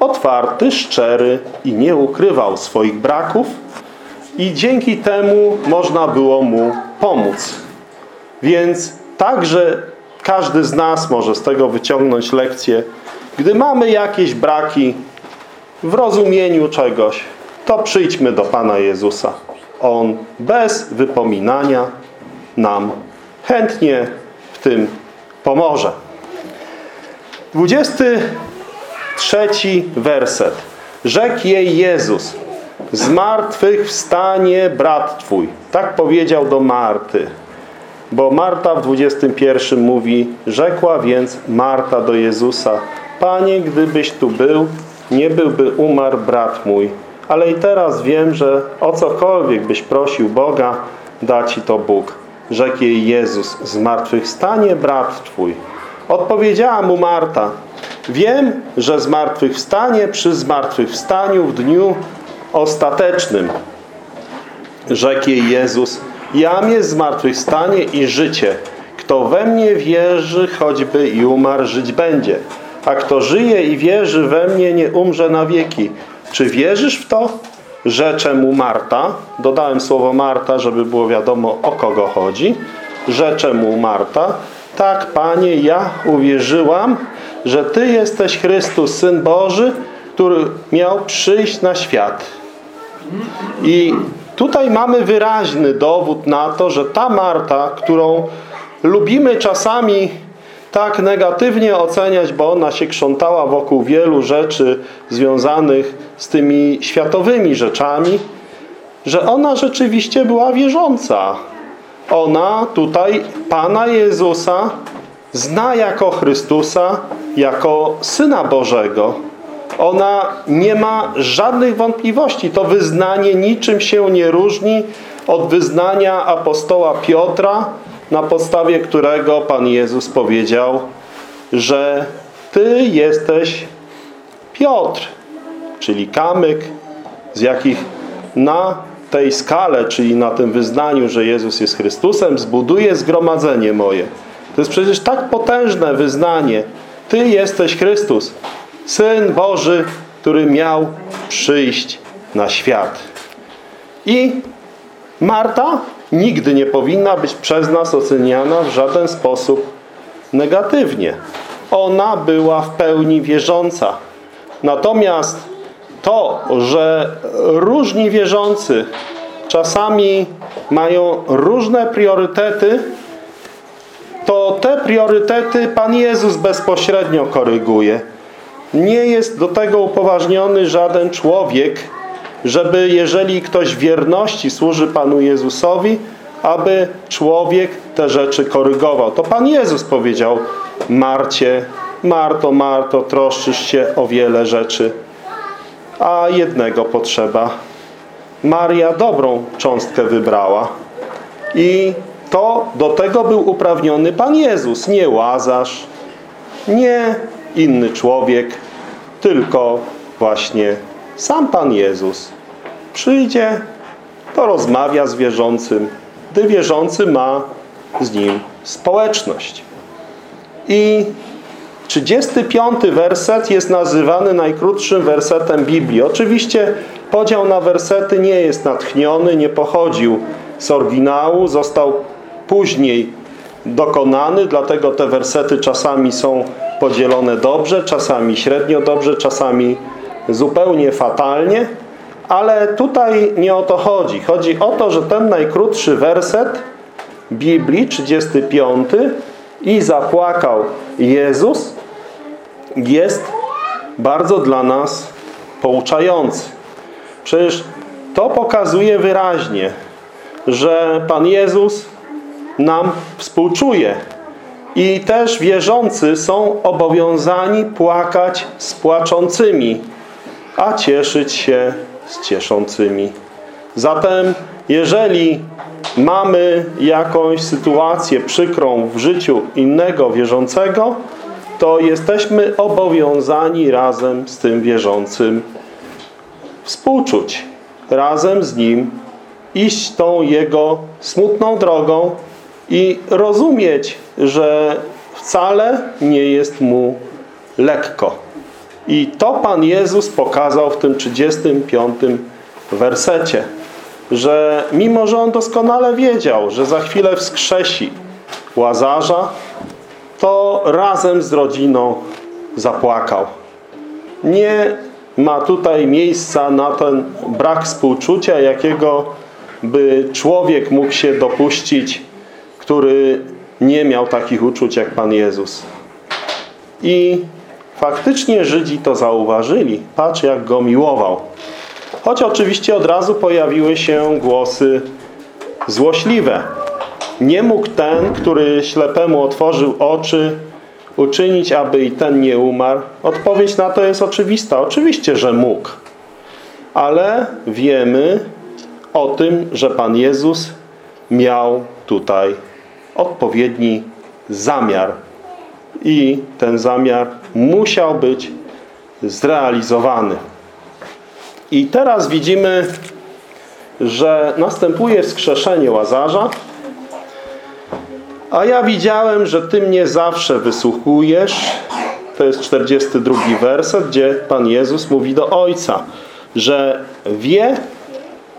otwarty, szczery i nie ukrywał swoich braków i dzięki temu można było mu pomóc. Więc także każdy z nas może z tego wyciągnąć lekcję. Gdy mamy jakieś braki w rozumieniu czegoś, to przyjdźmy do Pana Jezusa. On bez wypominania nam chętnie w tym pomoże. 23 werset. Rzekł jej Jezus, z martwych wstanie brat Twój. Tak powiedział do Marty. Bo Marta w 21 mówi, rzekła więc Marta do Jezusa, Panie, gdybyś tu był, nie byłby umarł brat mój. Ale i teraz wiem, że o cokolwiek byś prosił Boga, da Ci to Bóg. Rzekł jej Jezus, zmartwychwstanie brat Twój. Odpowiedziała mu Marta, wiem, że zmartwychwstanie przy zmartwychwstaniu w dniu ostatecznym. Rzekł jej Jezus, jam jest zmartwychwstanie i życie. Kto we mnie wierzy, choćby i umarł, żyć będzie. A kto żyje i wierzy we mnie, nie umrze na wieki. Czy wierzysz w to? Rzecze mu Marta. Dodałem słowo Marta, żeby było wiadomo o kogo chodzi. Rzecze mu Marta. Tak, Panie, ja uwierzyłam, że Ty jesteś Chrystus, Syn Boży, który miał przyjść na świat. I tutaj mamy wyraźny dowód na to, że ta Marta, którą lubimy czasami tak negatywnie oceniać, bo ona się krzątała wokół wielu rzeczy związanych z tymi światowymi rzeczami, że ona rzeczywiście była wierząca. Ona tutaj Pana Jezusa zna jako Chrystusa, jako Syna Bożego. Ona nie ma żadnych wątpliwości. To wyznanie niczym się nie różni od wyznania apostoła Piotra, na podstawie którego Pan Jezus powiedział, że Ty jesteś Piotr, czyli kamyk, z jakich na tej skale, czyli na tym wyznaniu, że Jezus jest Chrystusem, zbuduje zgromadzenie moje. To jest przecież tak potężne wyznanie. Ty jesteś Chrystus, Syn Boży, który miał przyjść na świat. I Marta nigdy nie powinna być przez nas oceniana w żaden sposób negatywnie. Ona była w pełni wierząca. Natomiast to, że różni wierzący czasami mają różne priorytety, to te priorytety Pan Jezus bezpośrednio koryguje. Nie jest do tego upoważniony żaden człowiek, żeby jeżeli ktoś wierności służy Panu Jezusowi, aby człowiek te rzeczy korygował. To Pan Jezus powiedział Marcie, Marto, Marto, troszczysz się o wiele rzeczy, a jednego potrzeba. Maria dobrą cząstkę wybrała i to do tego był uprawniony Pan Jezus, nie Łazarz, nie inny człowiek, tylko właśnie sam Pan Jezus przyjdzie, to rozmawia z wierzącym, gdy wierzący ma z nim społeczność. I 35 werset jest nazywany najkrótszym wersetem Biblii. Oczywiście podział na wersety nie jest natchniony, nie pochodził z oryginału, został później dokonany, dlatego te wersety czasami są podzielone dobrze, czasami średnio dobrze, czasami zupełnie fatalnie, ale tutaj nie o to chodzi. Chodzi o to, że ten najkrótszy werset Biblii, 35 i zapłakał Jezus jest bardzo dla nas pouczający. Przecież to pokazuje wyraźnie, że Pan Jezus nam współczuje. I też wierzący są obowiązani płakać z płaczącymi, a cieszyć się z cieszącymi. Zatem, jeżeli mamy jakąś sytuację przykrą w życiu innego wierzącego, to jesteśmy obowiązani razem z tym wierzącym współczuć. Razem z nim iść tą jego smutną drogą i rozumieć, że wcale nie jest mu lekko. I to Pan Jezus pokazał w tym 35 wersecie, że mimo, że On doskonale wiedział, że za chwilę wskrzesi Łazarza, to razem z rodziną zapłakał. Nie ma tutaj miejsca na ten brak współczucia, jakiego by człowiek mógł się dopuścić, który nie miał takich uczuć jak Pan Jezus. I faktycznie Żydzi to zauważyli. Patrz, jak go miłował. Choć oczywiście od razu pojawiły się głosy złośliwe. Nie mógł ten, który ślepemu otworzył oczy, uczynić, aby i ten nie umarł? Odpowiedź na to jest oczywista. Oczywiście, że mógł. Ale wiemy o tym, że Pan Jezus miał tutaj odpowiedni zamiar. I ten zamiar musiał być zrealizowany. I teraz widzimy, że następuje wskrzeszenie Łazarza, a ja widziałem, że Ty mnie zawsze wysłuchujesz. To jest 42 werset, gdzie Pan Jezus mówi do Ojca, że wie,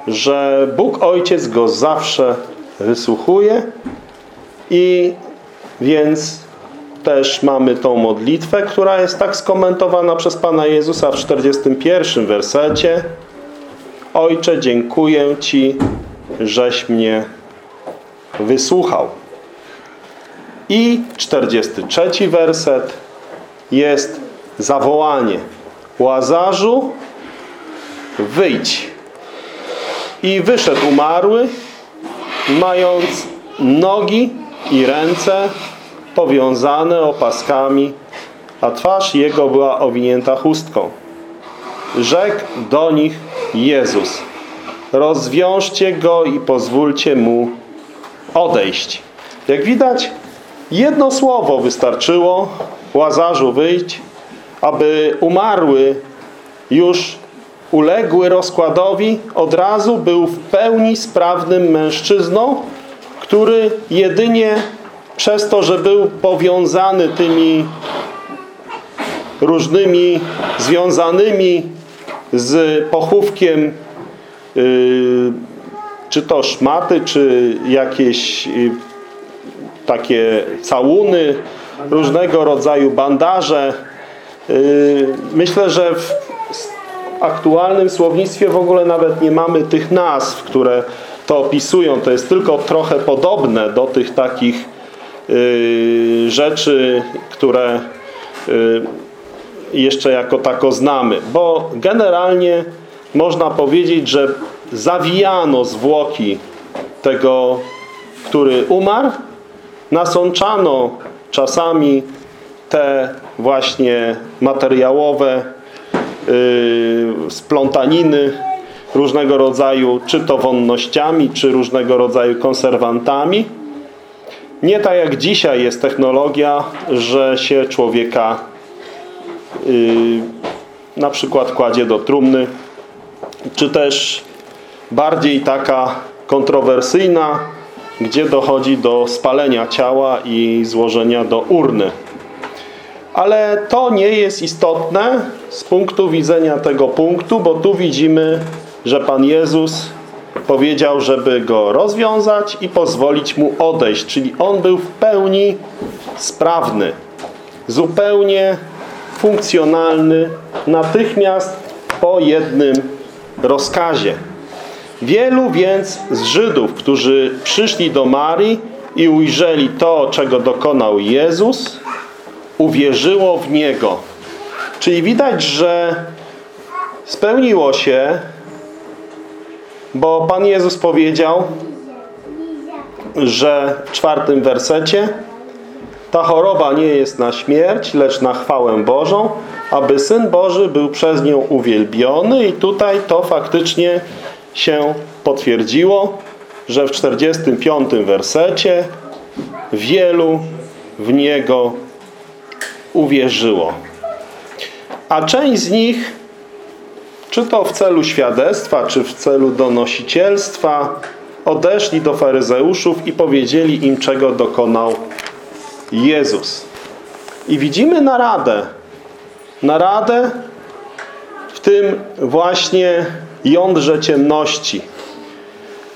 że Bóg Ojciec go zawsze wysłuchuje i więc też mamy tą modlitwę, która jest tak skomentowana przez Pana Jezusa w 41 wersecie. Ojcze, dziękuję Ci, żeś mnie wysłuchał. I 43 werset jest zawołanie. Łazarzu, wyjdź. I wyszedł umarły, mając nogi i ręce powiązane opaskami, a twarz jego była owinięta chustką. Rzekł do nich Jezus, rozwiążcie go i pozwólcie mu odejść. Jak widać, jedno słowo wystarczyło, Łazarzu wyjdź, aby umarły już uległy rozkładowi, od razu był w pełni sprawnym mężczyzną, który jedynie przez to, że był powiązany tymi różnymi związanymi z pochówkiem yy, czy to szmaty, czy jakieś yy, takie całuny, różnego rodzaju bandaże. Yy, myślę, że w aktualnym słownictwie w ogóle nawet nie mamy tych nazw, które to opisują. To jest tylko trochę podobne do tych takich yy, rzeczy, które yy, jeszcze jako tako znamy. Bo generalnie można powiedzieć, że zawijano zwłoki tego, który umarł, nasączano czasami te właśnie materiałowe yy, splątaniny różnego rodzaju, czy to wonnościami, czy różnego rodzaju konserwantami. Nie tak jak dzisiaj jest technologia, że się człowieka yy, na przykład kładzie do trumny, czy też bardziej taka kontrowersyjna, gdzie dochodzi do spalenia ciała i złożenia do urny. Ale to nie jest istotne z punktu widzenia tego punktu, bo tu widzimy, że Pan Jezus powiedział, żeby go rozwiązać i pozwolić mu odejść. Czyli on był w pełni sprawny, zupełnie funkcjonalny, natychmiast po jednym rozkazie. Wielu więc z Żydów, którzy przyszli do Marii i ujrzeli to, czego dokonał Jezus, uwierzyło w Niego. Czyli widać, że spełniło się, bo Pan Jezus powiedział, że w czwartym wersecie ta choroba nie jest na śmierć, lecz na chwałę Bożą, aby Syn Boży był przez nią uwielbiony i tutaj to faktycznie się potwierdziło, że w 45 wersecie wielu w Niego uwierzyło. A część z nich, czy to w celu świadectwa, czy w celu donosicielstwa, odeszli do faryzeuszów i powiedzieli im, czego dokonał Jezus. I widzimy naradę. Naradę w tym właśnie jądrze ciemności.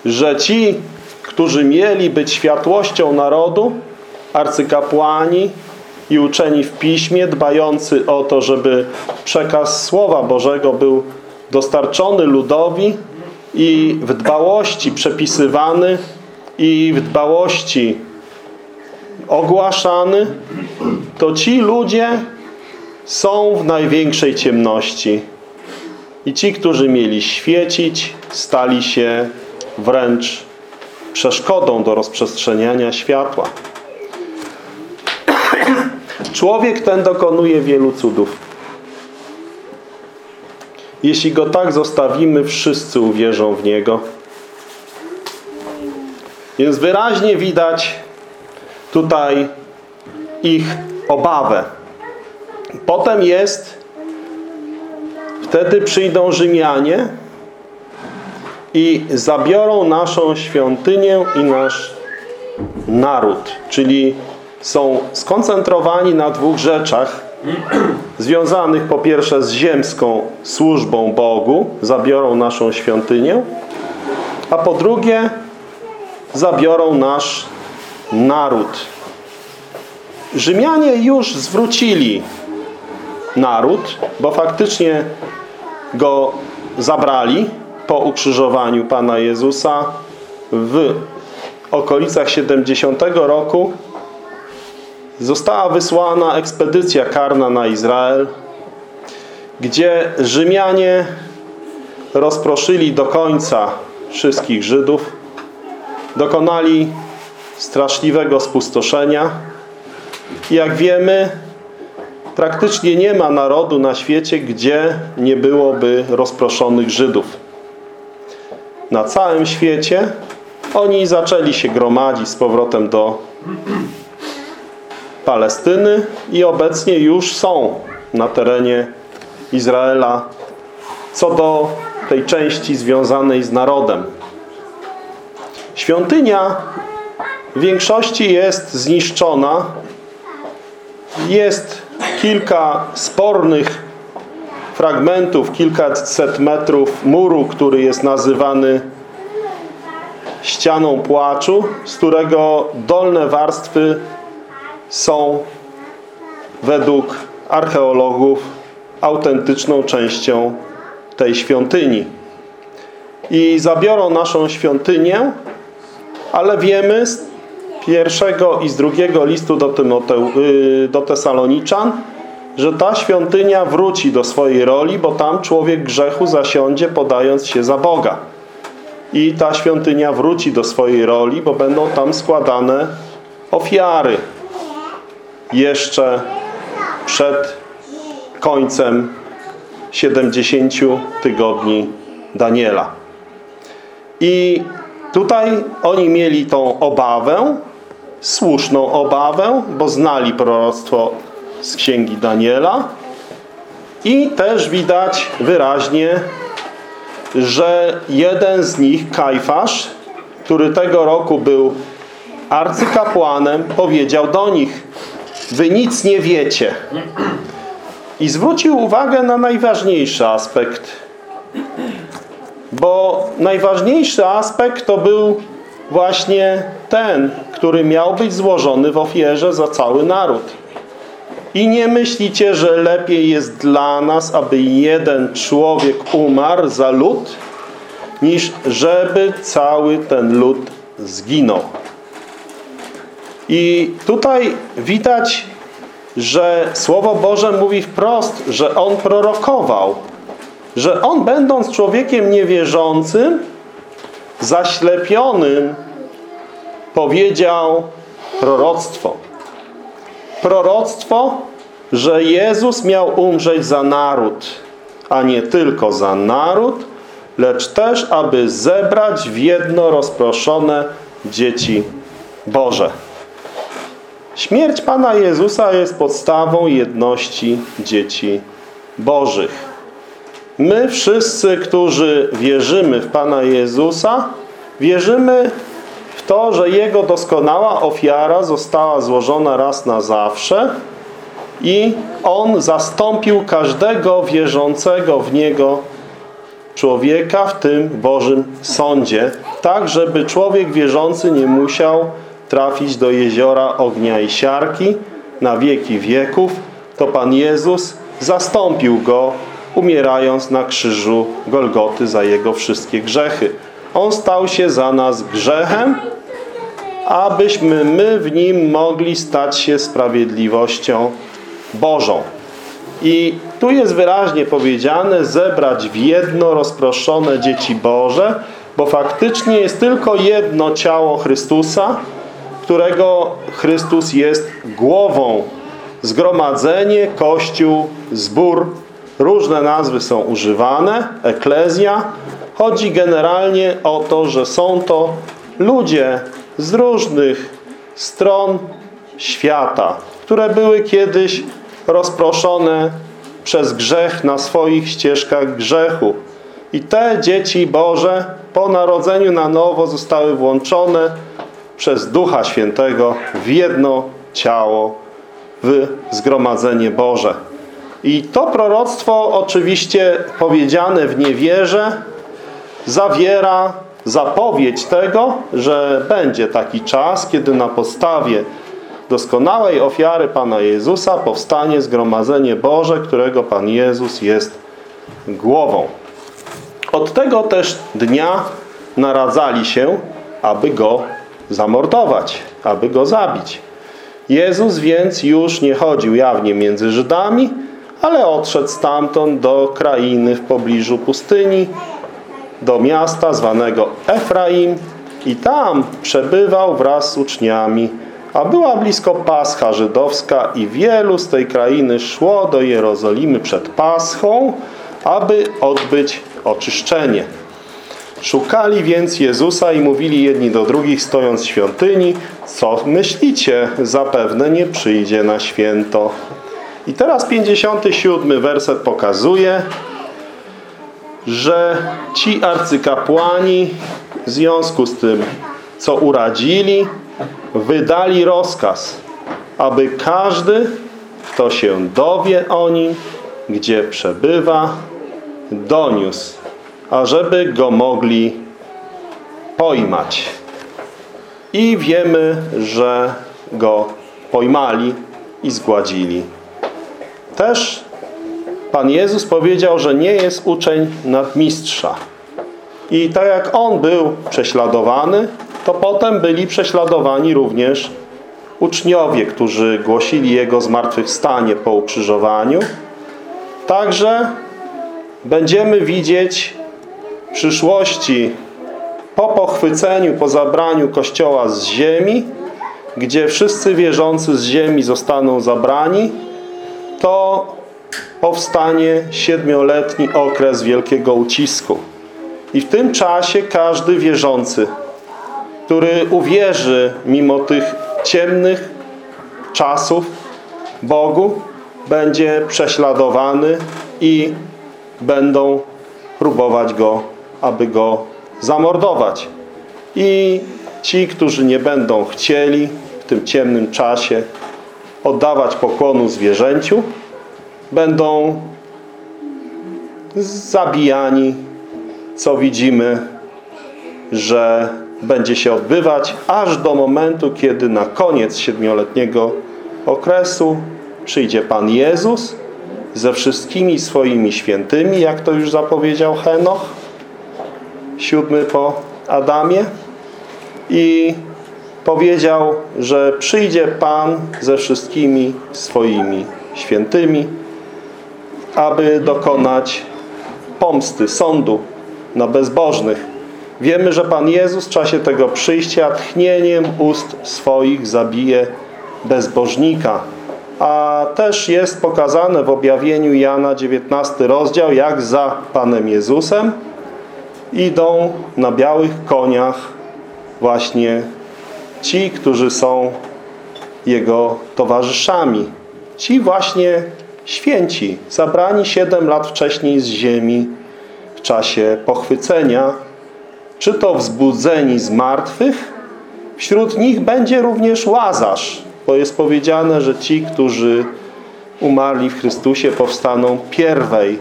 Że ci, którzy mieli być światłością narodu, arcykapłani i uczeni w piśmie, dbający o to, żeby przekaz Słowa Bożego był dostarczony ludowi i w dbałości przepisywany i w dbałości ogłaszany, to ci ludzie są w największej ciemności. I ci, którzy mieli świecić, stali się wręcz przeszkodą do rozprzestrzeniania światła. Człowiek ten dokonuje wielu cudów. Jeśli go tak zostawimy, wszyscy uwierzą w Niego. Więc wyraźnie widać tutaj ich obawę. Potem jest, wtedy przyjdą Rzymianie i zabiorą naszą świątynię i nasz naród. Czyli są skoncentrowani na dwóch rzeczach związanych po pierwsze z ziemską służbą Bogu, zabiorą naszą świątynię, a po drugie zabiorą nasz naród. Rzymianie już zwrócili naród, bo faktycznie go zabrali po ukrzyżowaniu Pana Jezusa w okolicach 70 roku została wysłana ekspedycja karna na Izrael, gdzie Rzymianie rozproszyli do końca wszystkich Żydów, dokonali straszliwego spustoszenia. Jak wiemy, praktycznie nie ma narodu na świecie, gdzie nie byłoby rozproszonych Żydów. Na całym świecie oni zaczęli się gromadzić z powrotem do Palestyny i obecnie już są na terenie Izraela co do tej części związanej z narodem. Świątynia w większości jest zniszczona. Jest kilka spornych fragmentów, kilkaset metrów muru, który jest nazywany ścianą płaczu, z którego dolne warstwy są według archeologów autentyczną częścią tej świątyni. I zabiorą naszą świątynię, ale wiemy pierwszego i z drugiego listu do, Tymoteu, yy, do Tesaloniczan, że ta świątynia wróci do swojej roli, bo tam człowiek grzechu zasiądzie podając się za Boga. I ta świątynia wróci do swojej roli, bo będą tam składane ofiary jeszcze przed końcem 70 tygodni Daniela. I tutaj oni mieli tą obawę, słuszną obawę, bo znali proroctwo z księgi Daniela i też widać wyraźnie, że jeden z nich, Kajfasz, który tego roku był arcykapłanem, powiedział do nich Wy nic nie wiecie. I zwrócił uwagę na najważniejszy aspekt. Bo najważniejszy aspekt to był właśnie ten, który miał być złożony w ofierze za cały naród. I nie myślicie, że lepiej jest dla nas, aby jeden człowiek umarł za lud, niż żeby cały ten lud zginął. I tutaj widać, że Słowo Boże mówi wprost, że On prorokował, że On będąc człowiekiem niewierzącym, zaślepionym, powiedział proroctwo. Proroctwo, że Jezus miał umrzeć za naród, a nie tylko za naród, lecz też, aby zebrać w jedno rozproszone dzieci Boże. Śmierć Pana Jezusa jest podstawą jedności dzieci Bożych. My wszyscy, którzy wierzymy w Pana Jezusa, wierzymy w to, że Jego doskonała ofiara została złożona raz na zawsze i On zastąpił każdego wierzącego w Niego człowieka w tym Bożym sądzie, tak żeby człowiek wierzący nie musiał trafić do jeziora ognia i siarki na wieki wieków, to Pan Jezus zastąpił go, umierając na krzyżu Golgoty za Jego wszystkie grzechy. On stał się za nas grzechem, abyśmy my w Nim mogli stać się sprawiedliwością Bożą. I tu jest wyraźnie powiedziane zebrać w jedno rozproszone dzieci Boże, bo faktycznie jest tylko jedno ciało Chrystusa, którego Chrystus jest głową. Zgromadzenie, Kościół, zbór, różne nazwy są używane, eklezja. Chodzi generalnie o to, że są to ludzie z różnych stron świata, które były kiedyś rozproszone przez grzech na swoich ścieżkach grzechu. I te dzieci Boże po narodzeniu na nowo zostały włączone przez Ducha Świętego w jedno ciało, w zgromadzenie Boże. I to proroctwo oczywiście powiedziane w niewierze zawiera zapowiedź tego, że będzie taki czas, kiedy na podstawie doskonałej ofiary Pana Jezusa powstanie zgromadzenie Boże, którego Pan Jezus jest głową. Od tego też dnia naradzali się, aby Go zamordować, aby Go zabić. Jezus więc już nie chodził jawnie między Żydami, ale odszedł stamtąd do krainy w pobliżu pustyni, do miasta zwanego Efraim i tam przebywał wraz z uczniami, a była blisko Pascha żydowska i wielu z tej krainy szło do Jerozolimy przed Paschą, aby odbyć oczyszczenie. Szukali więc Jezusa i mówili jedni do drugich, stojąc w świątyni, co myślicie, zapewne nie przyjdzie na święto. I teraz 57 werset pokazuje, że ci arcykapłani w związku z tym, co uradzili, wydali rozkaz, aby każdy, kto się dowie o nim, gdzie przebywa, doniósł, ażeby go mogli pojmać. I wiemy, że go pojmali i zgładzili. Też Pan Jezus powiedział, że nie jest uczeń nadmistrza. I tak jak On był prześladowany, to potem byli prześladowani również uczniowie, którzy głosili Jego zmartwychwstanie po ukrzyżowaniu. Także będziemy widzieć w przyszłości po pochwyceniu, po zabraniu Kościoła z ziemi, gdzie wszyscy wierzący z ziemi zostaną zabrani, to powstanie siedmioletni okres wielkiego ucisku. I w tym czasie każdy wierzący, który uwierzy mimo tych ciemnych czasów Bogu, będzie prześladowany i będą próbować go, aby go zamordować. I ci, którzy nie będą chcieli w tym ciemnym czasie oddawać pokłonu zwierzęciu, będą zabijani, co widzimy, że będzie się odbywać aż do momentu, kiedy na koniec siedmioletniego okresu przyjdzie Pan Jezus ze wszystkimi swoimi świętymi, jak to już zapowiedział Henoch, siódmy po Adamie i powiedział, że przyjdzie Pan ze wszystkimi swoimi świętymi, aby dokonać pomsty, sądu na bezbożnych. Wiemy, że Pan Jezus w czasie tego przyjścia tchnieniem ust swoich zabije bezbożnika. A też jest pokazane w objawieniu Jana 19 rozdział, jak za Panem Jezusem idą na białych koniach właśnie ci, którzy są Jego towarzyszami. Ci właśnie święci, zabrani siedem lat wcześniej z ziemi w czasie pochwycenia, czy to wzbudzeni z martwych, wśród nich będzie również Łazarz, bo jest powiedziane, że ci, którzy umarli w Chrystusie powstaną pierwej,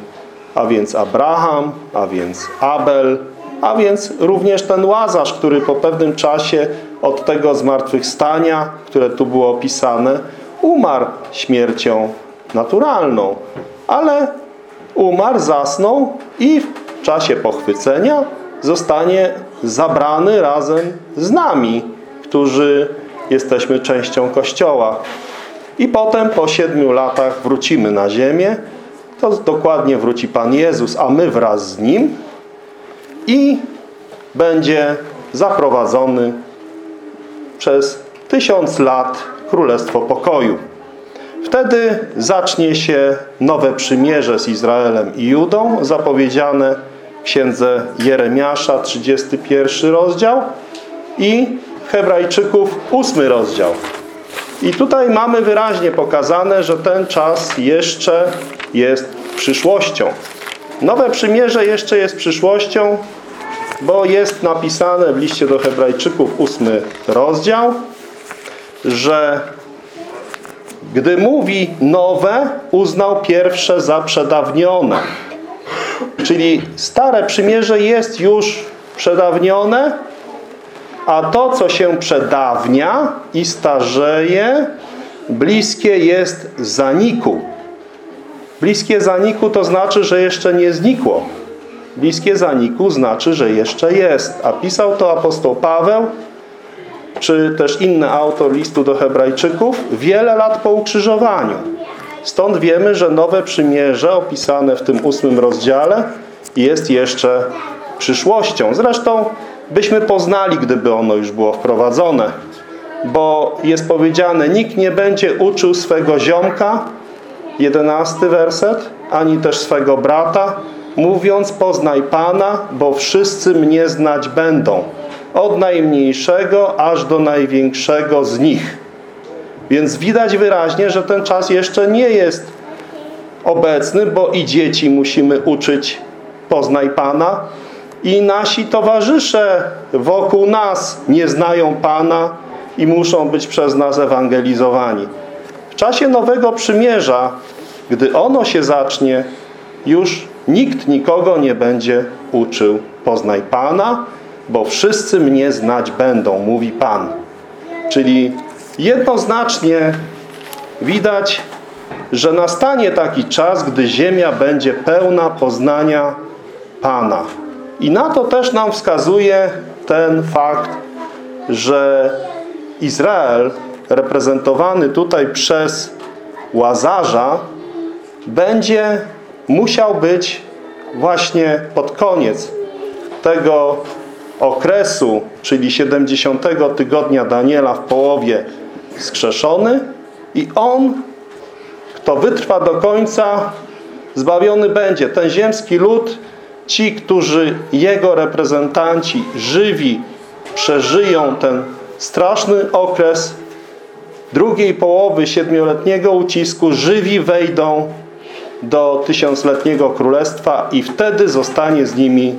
a więc Abraham, a więc Abel, a więc również ten Łazarz, który po pewnym czasie od tego zmartwychwstania, które tu było opisane, umarł śmiercią naturalną, ale umarł, zasnął i w czasie pochwycenia zostanie zabrany razem z nami, którzy jesteśmy częścią Kościoła. I potem po siedmiu latach wrócimy na ziemię, to dokładnie wróci Pan Jezus, a my wraz z Nim i będzie zaprowadzony przez tysiąc lat Królestwo Pokoju. Wtedy zacznie się nowe przymierze z Izraelem i Judą, zapowiedziane w księdze Jeremiasza, 31 rozdział i Hebrajczyków, 8 rozdział. I tutaj mamy wyraźnie pokazane, że ten czas jeszcze jest przyszłością. Nowe przymierze jeszcze jest przyszłością, bo jest napisane w liście do hebrajczyków ósmy rozdział, że gdy mówi nowe, uznał pierwsze za przedawnione. Czyli stare przymierze jest już przedawnione, a to, co się przedawnia i starzeje, bliskie jest zaniku. Bliskie zaniku to znaczy, że jeszcze nie znikło. Bliskie zaniku znaczy, że jeszcze jest. A pisał to apostoł Paweł, czy też inny autor listu do hebrajczyków, wiele lat po ukrzyżowaniu. Stąd wiemy, że nowe przymierze opisane w tym ósmym rozdziale jest jeszcze przyszłością. Zresztą byśmy poznali, gdyby ono już było wprowadzone. Bo jest powiedziane, nikt nie będzie uczył swego ziomka, jedenasty werset, ani też swego brata, mówiąc poznaj Pana, bo wszyscy mnie znać będą. Od najmniejszego aż do największego z nich. Więc widać wyraźnie, że ten czas jeszcze nie jest obecny, bo i dzieci musimy uczyć poznaj Pana i nasi towarzysze wokół nas nie znają Pana i muszą być przez nas ewangelizowani. W czasie Nowego Przymierza, gdy ono się zacznie, już nikt nikogo nie będzie uczył poznaj Pana, bo wszyscy mnie znać będą, mówi Pan. Czyli jednoznacznie widać, że nastanie taki czas, gdy ziemia będzie pełna poznania Pana. I na to też nam wskazuje ten fakt, że Izrael, reprezentowany tutaj przez Łazarza, będzie musiał być właśnie pod koniec tego okresu, czyli 70 tygodnia Daniela w połowie skrzeszony i on, kto wytrwa do końca, zbawiony będzie. Ten ziemski lud, ci, którzy jego reprezentanci żywi, przeżyją ten straszny okres drugiej połowy siedmioletniego ucisku, żywi wejdą do tysiącletniego królestwa i wtedy zostanie z nimi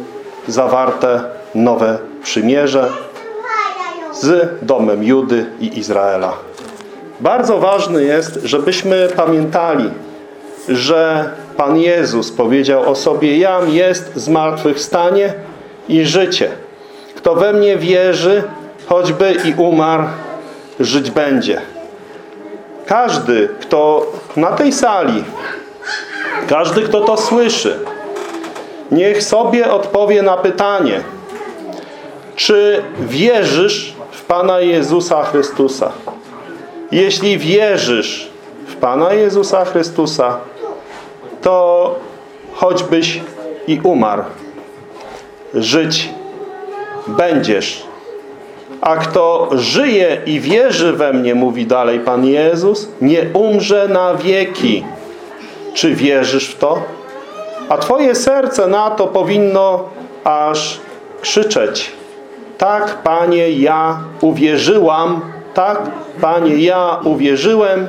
zawarte nowe przymierze z domem Judy i Izraela. Bardzo ważne jest, żebyśmy pamiętali, że Pan Jezus powiedział o sobie Jam jest zmartwychwstanie i życie. Kto we mnie wierzy, choćby i umarł, żyć będzie. Każdy, kto na tej sali, każdy, kto to słyszy, niech sobie odpowie na pytanie, czy wierzysz w Pana Jezusa Chrystusa? Jeśli wierzysz w Pana Jezusa Chrystusa, to choćbyś i umarł, żyć będziesz. A kto żyje i wierzy we mnie, mówi dalej Pan Jezus, nie umrze na wieki. Czy wierzysz w to? A Twoje serce na to powinno aż krzyczeć. Tak, Panie, ja uwierzyłam, tak, Panie, ja uwierzyłem,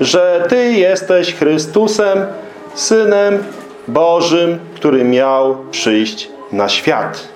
że Ty jesteś Chrystusem, Synem Bożym, który miał przyjść na świat.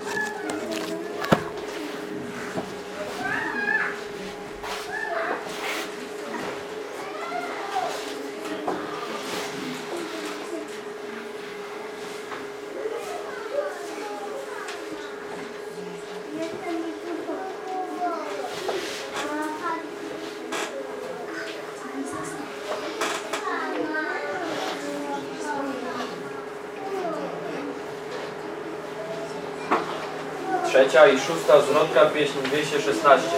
Trzecia i szósta zwrotka, pieśń 216.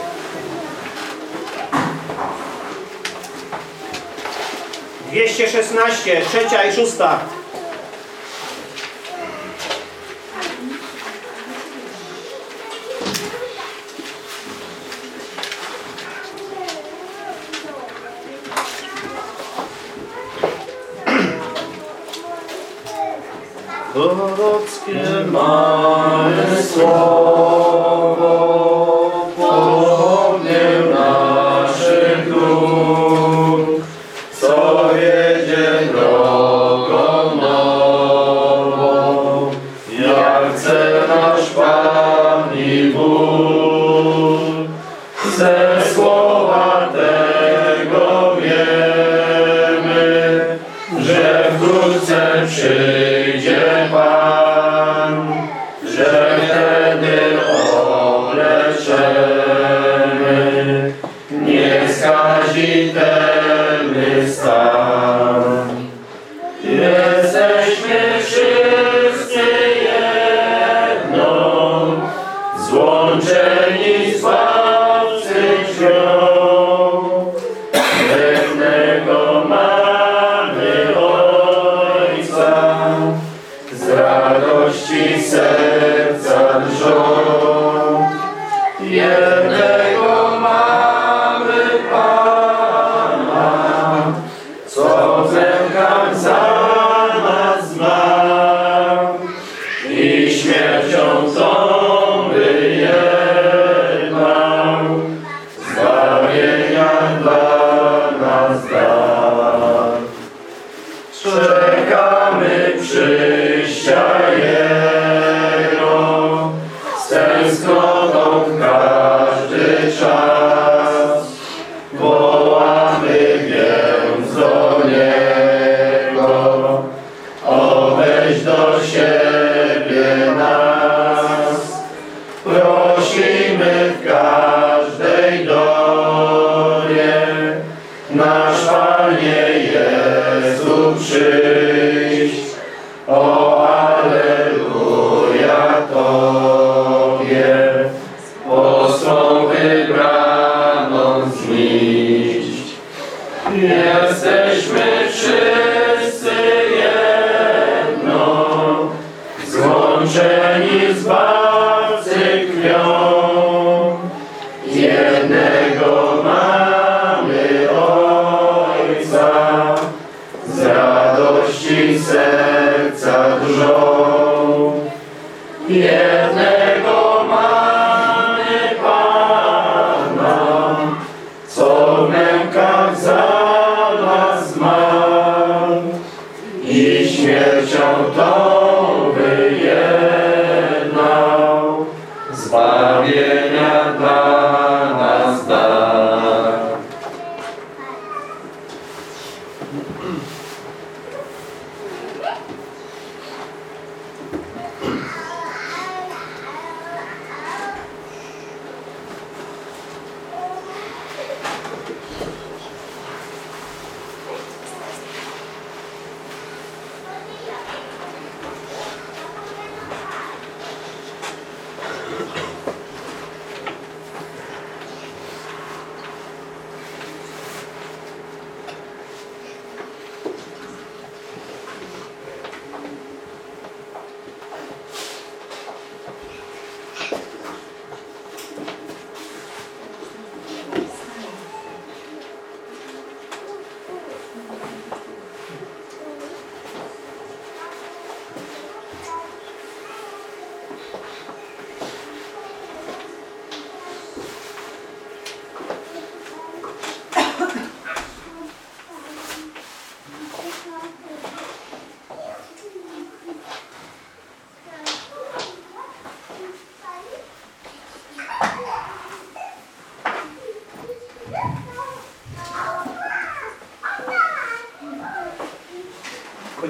Dwieście szesnaście, trzecia i szósta.
Prorockie mamy słowo,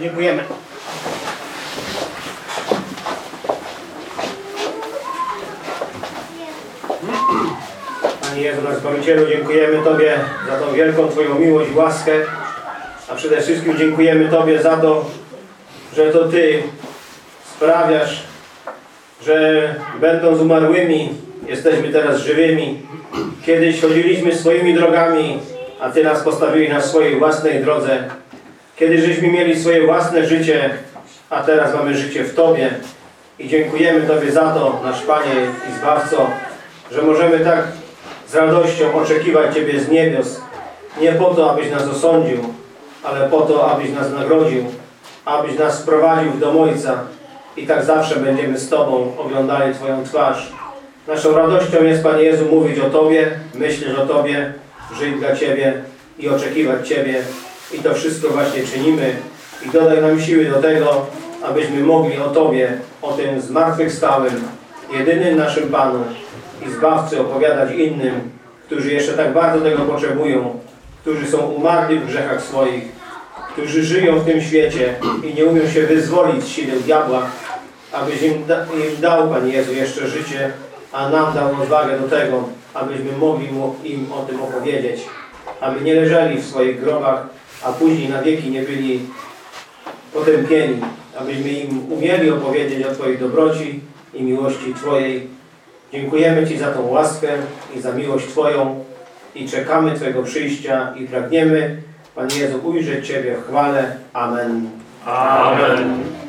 Podziękujemy. Panie Jezu, nasz Zbawicielu, dziękujemy Tobie za tą wielką Twoją miłość, łaskę, a przede wszystkim dziękujemy Tobie za to, że to Ty sprawiasz, że będąc umarłymi, jesteśmy teraz żywymi. Kiedyś chodziliśmy swoimi drogami, a Ty nas postawiłeś na swojej własnej drodze. Kiedy żeśmy mieli swoje własne życie, a teraz mamy życie w Tobie. I dziękujemy Tobie za to, nasz Panie i Zbawco, że możemy tak z radością oczekiwać Ciebie z niebios. Nie po to, abyś nas osądził, ale po to, abyś nas nagrodził, abyś nas sprowadził w dom Ojca. I tak zawsze będziemy z Tobą oglądali Twoją twarz. Naszą radością jest, Panie Jezu, mówić o Tobie, myśleć o Tobie, żyć dla Ciebie i oczekiwać Ciebie. I to wszystko właśnie czynimy. I dodaj nam siły do tego, abyśmy mogli o Tobie, o tym zmartwychwstałym, jedynym naszym Panu i Zbawcy opowiadać innym, którzy jeszcze tak bardzo tego potrzebują, którzy są umarli w grzechach swoich, którzy żyją w tym świecie i nie umią się wyzwolić z siły diabła, abyś im, da, im dał, Panie Jezu, jeszcze życie, a nam dał odwagę do tego, abyśmy mogli mu, im o tym opowiedzieć, aby nie leżeli w swoich grobach, a później na wieki nie byli potępieni, abyśmy im umieli opowiedzieć o Twojej dobroci i miłości Twojej. Dziękujemy Ci za tą łaskę i za miłość Twoją i czekamy Twojego przyjścia i pragniemy, Panie Jezu, ujrzeć Ciebie w chwale. Amen.
Amen.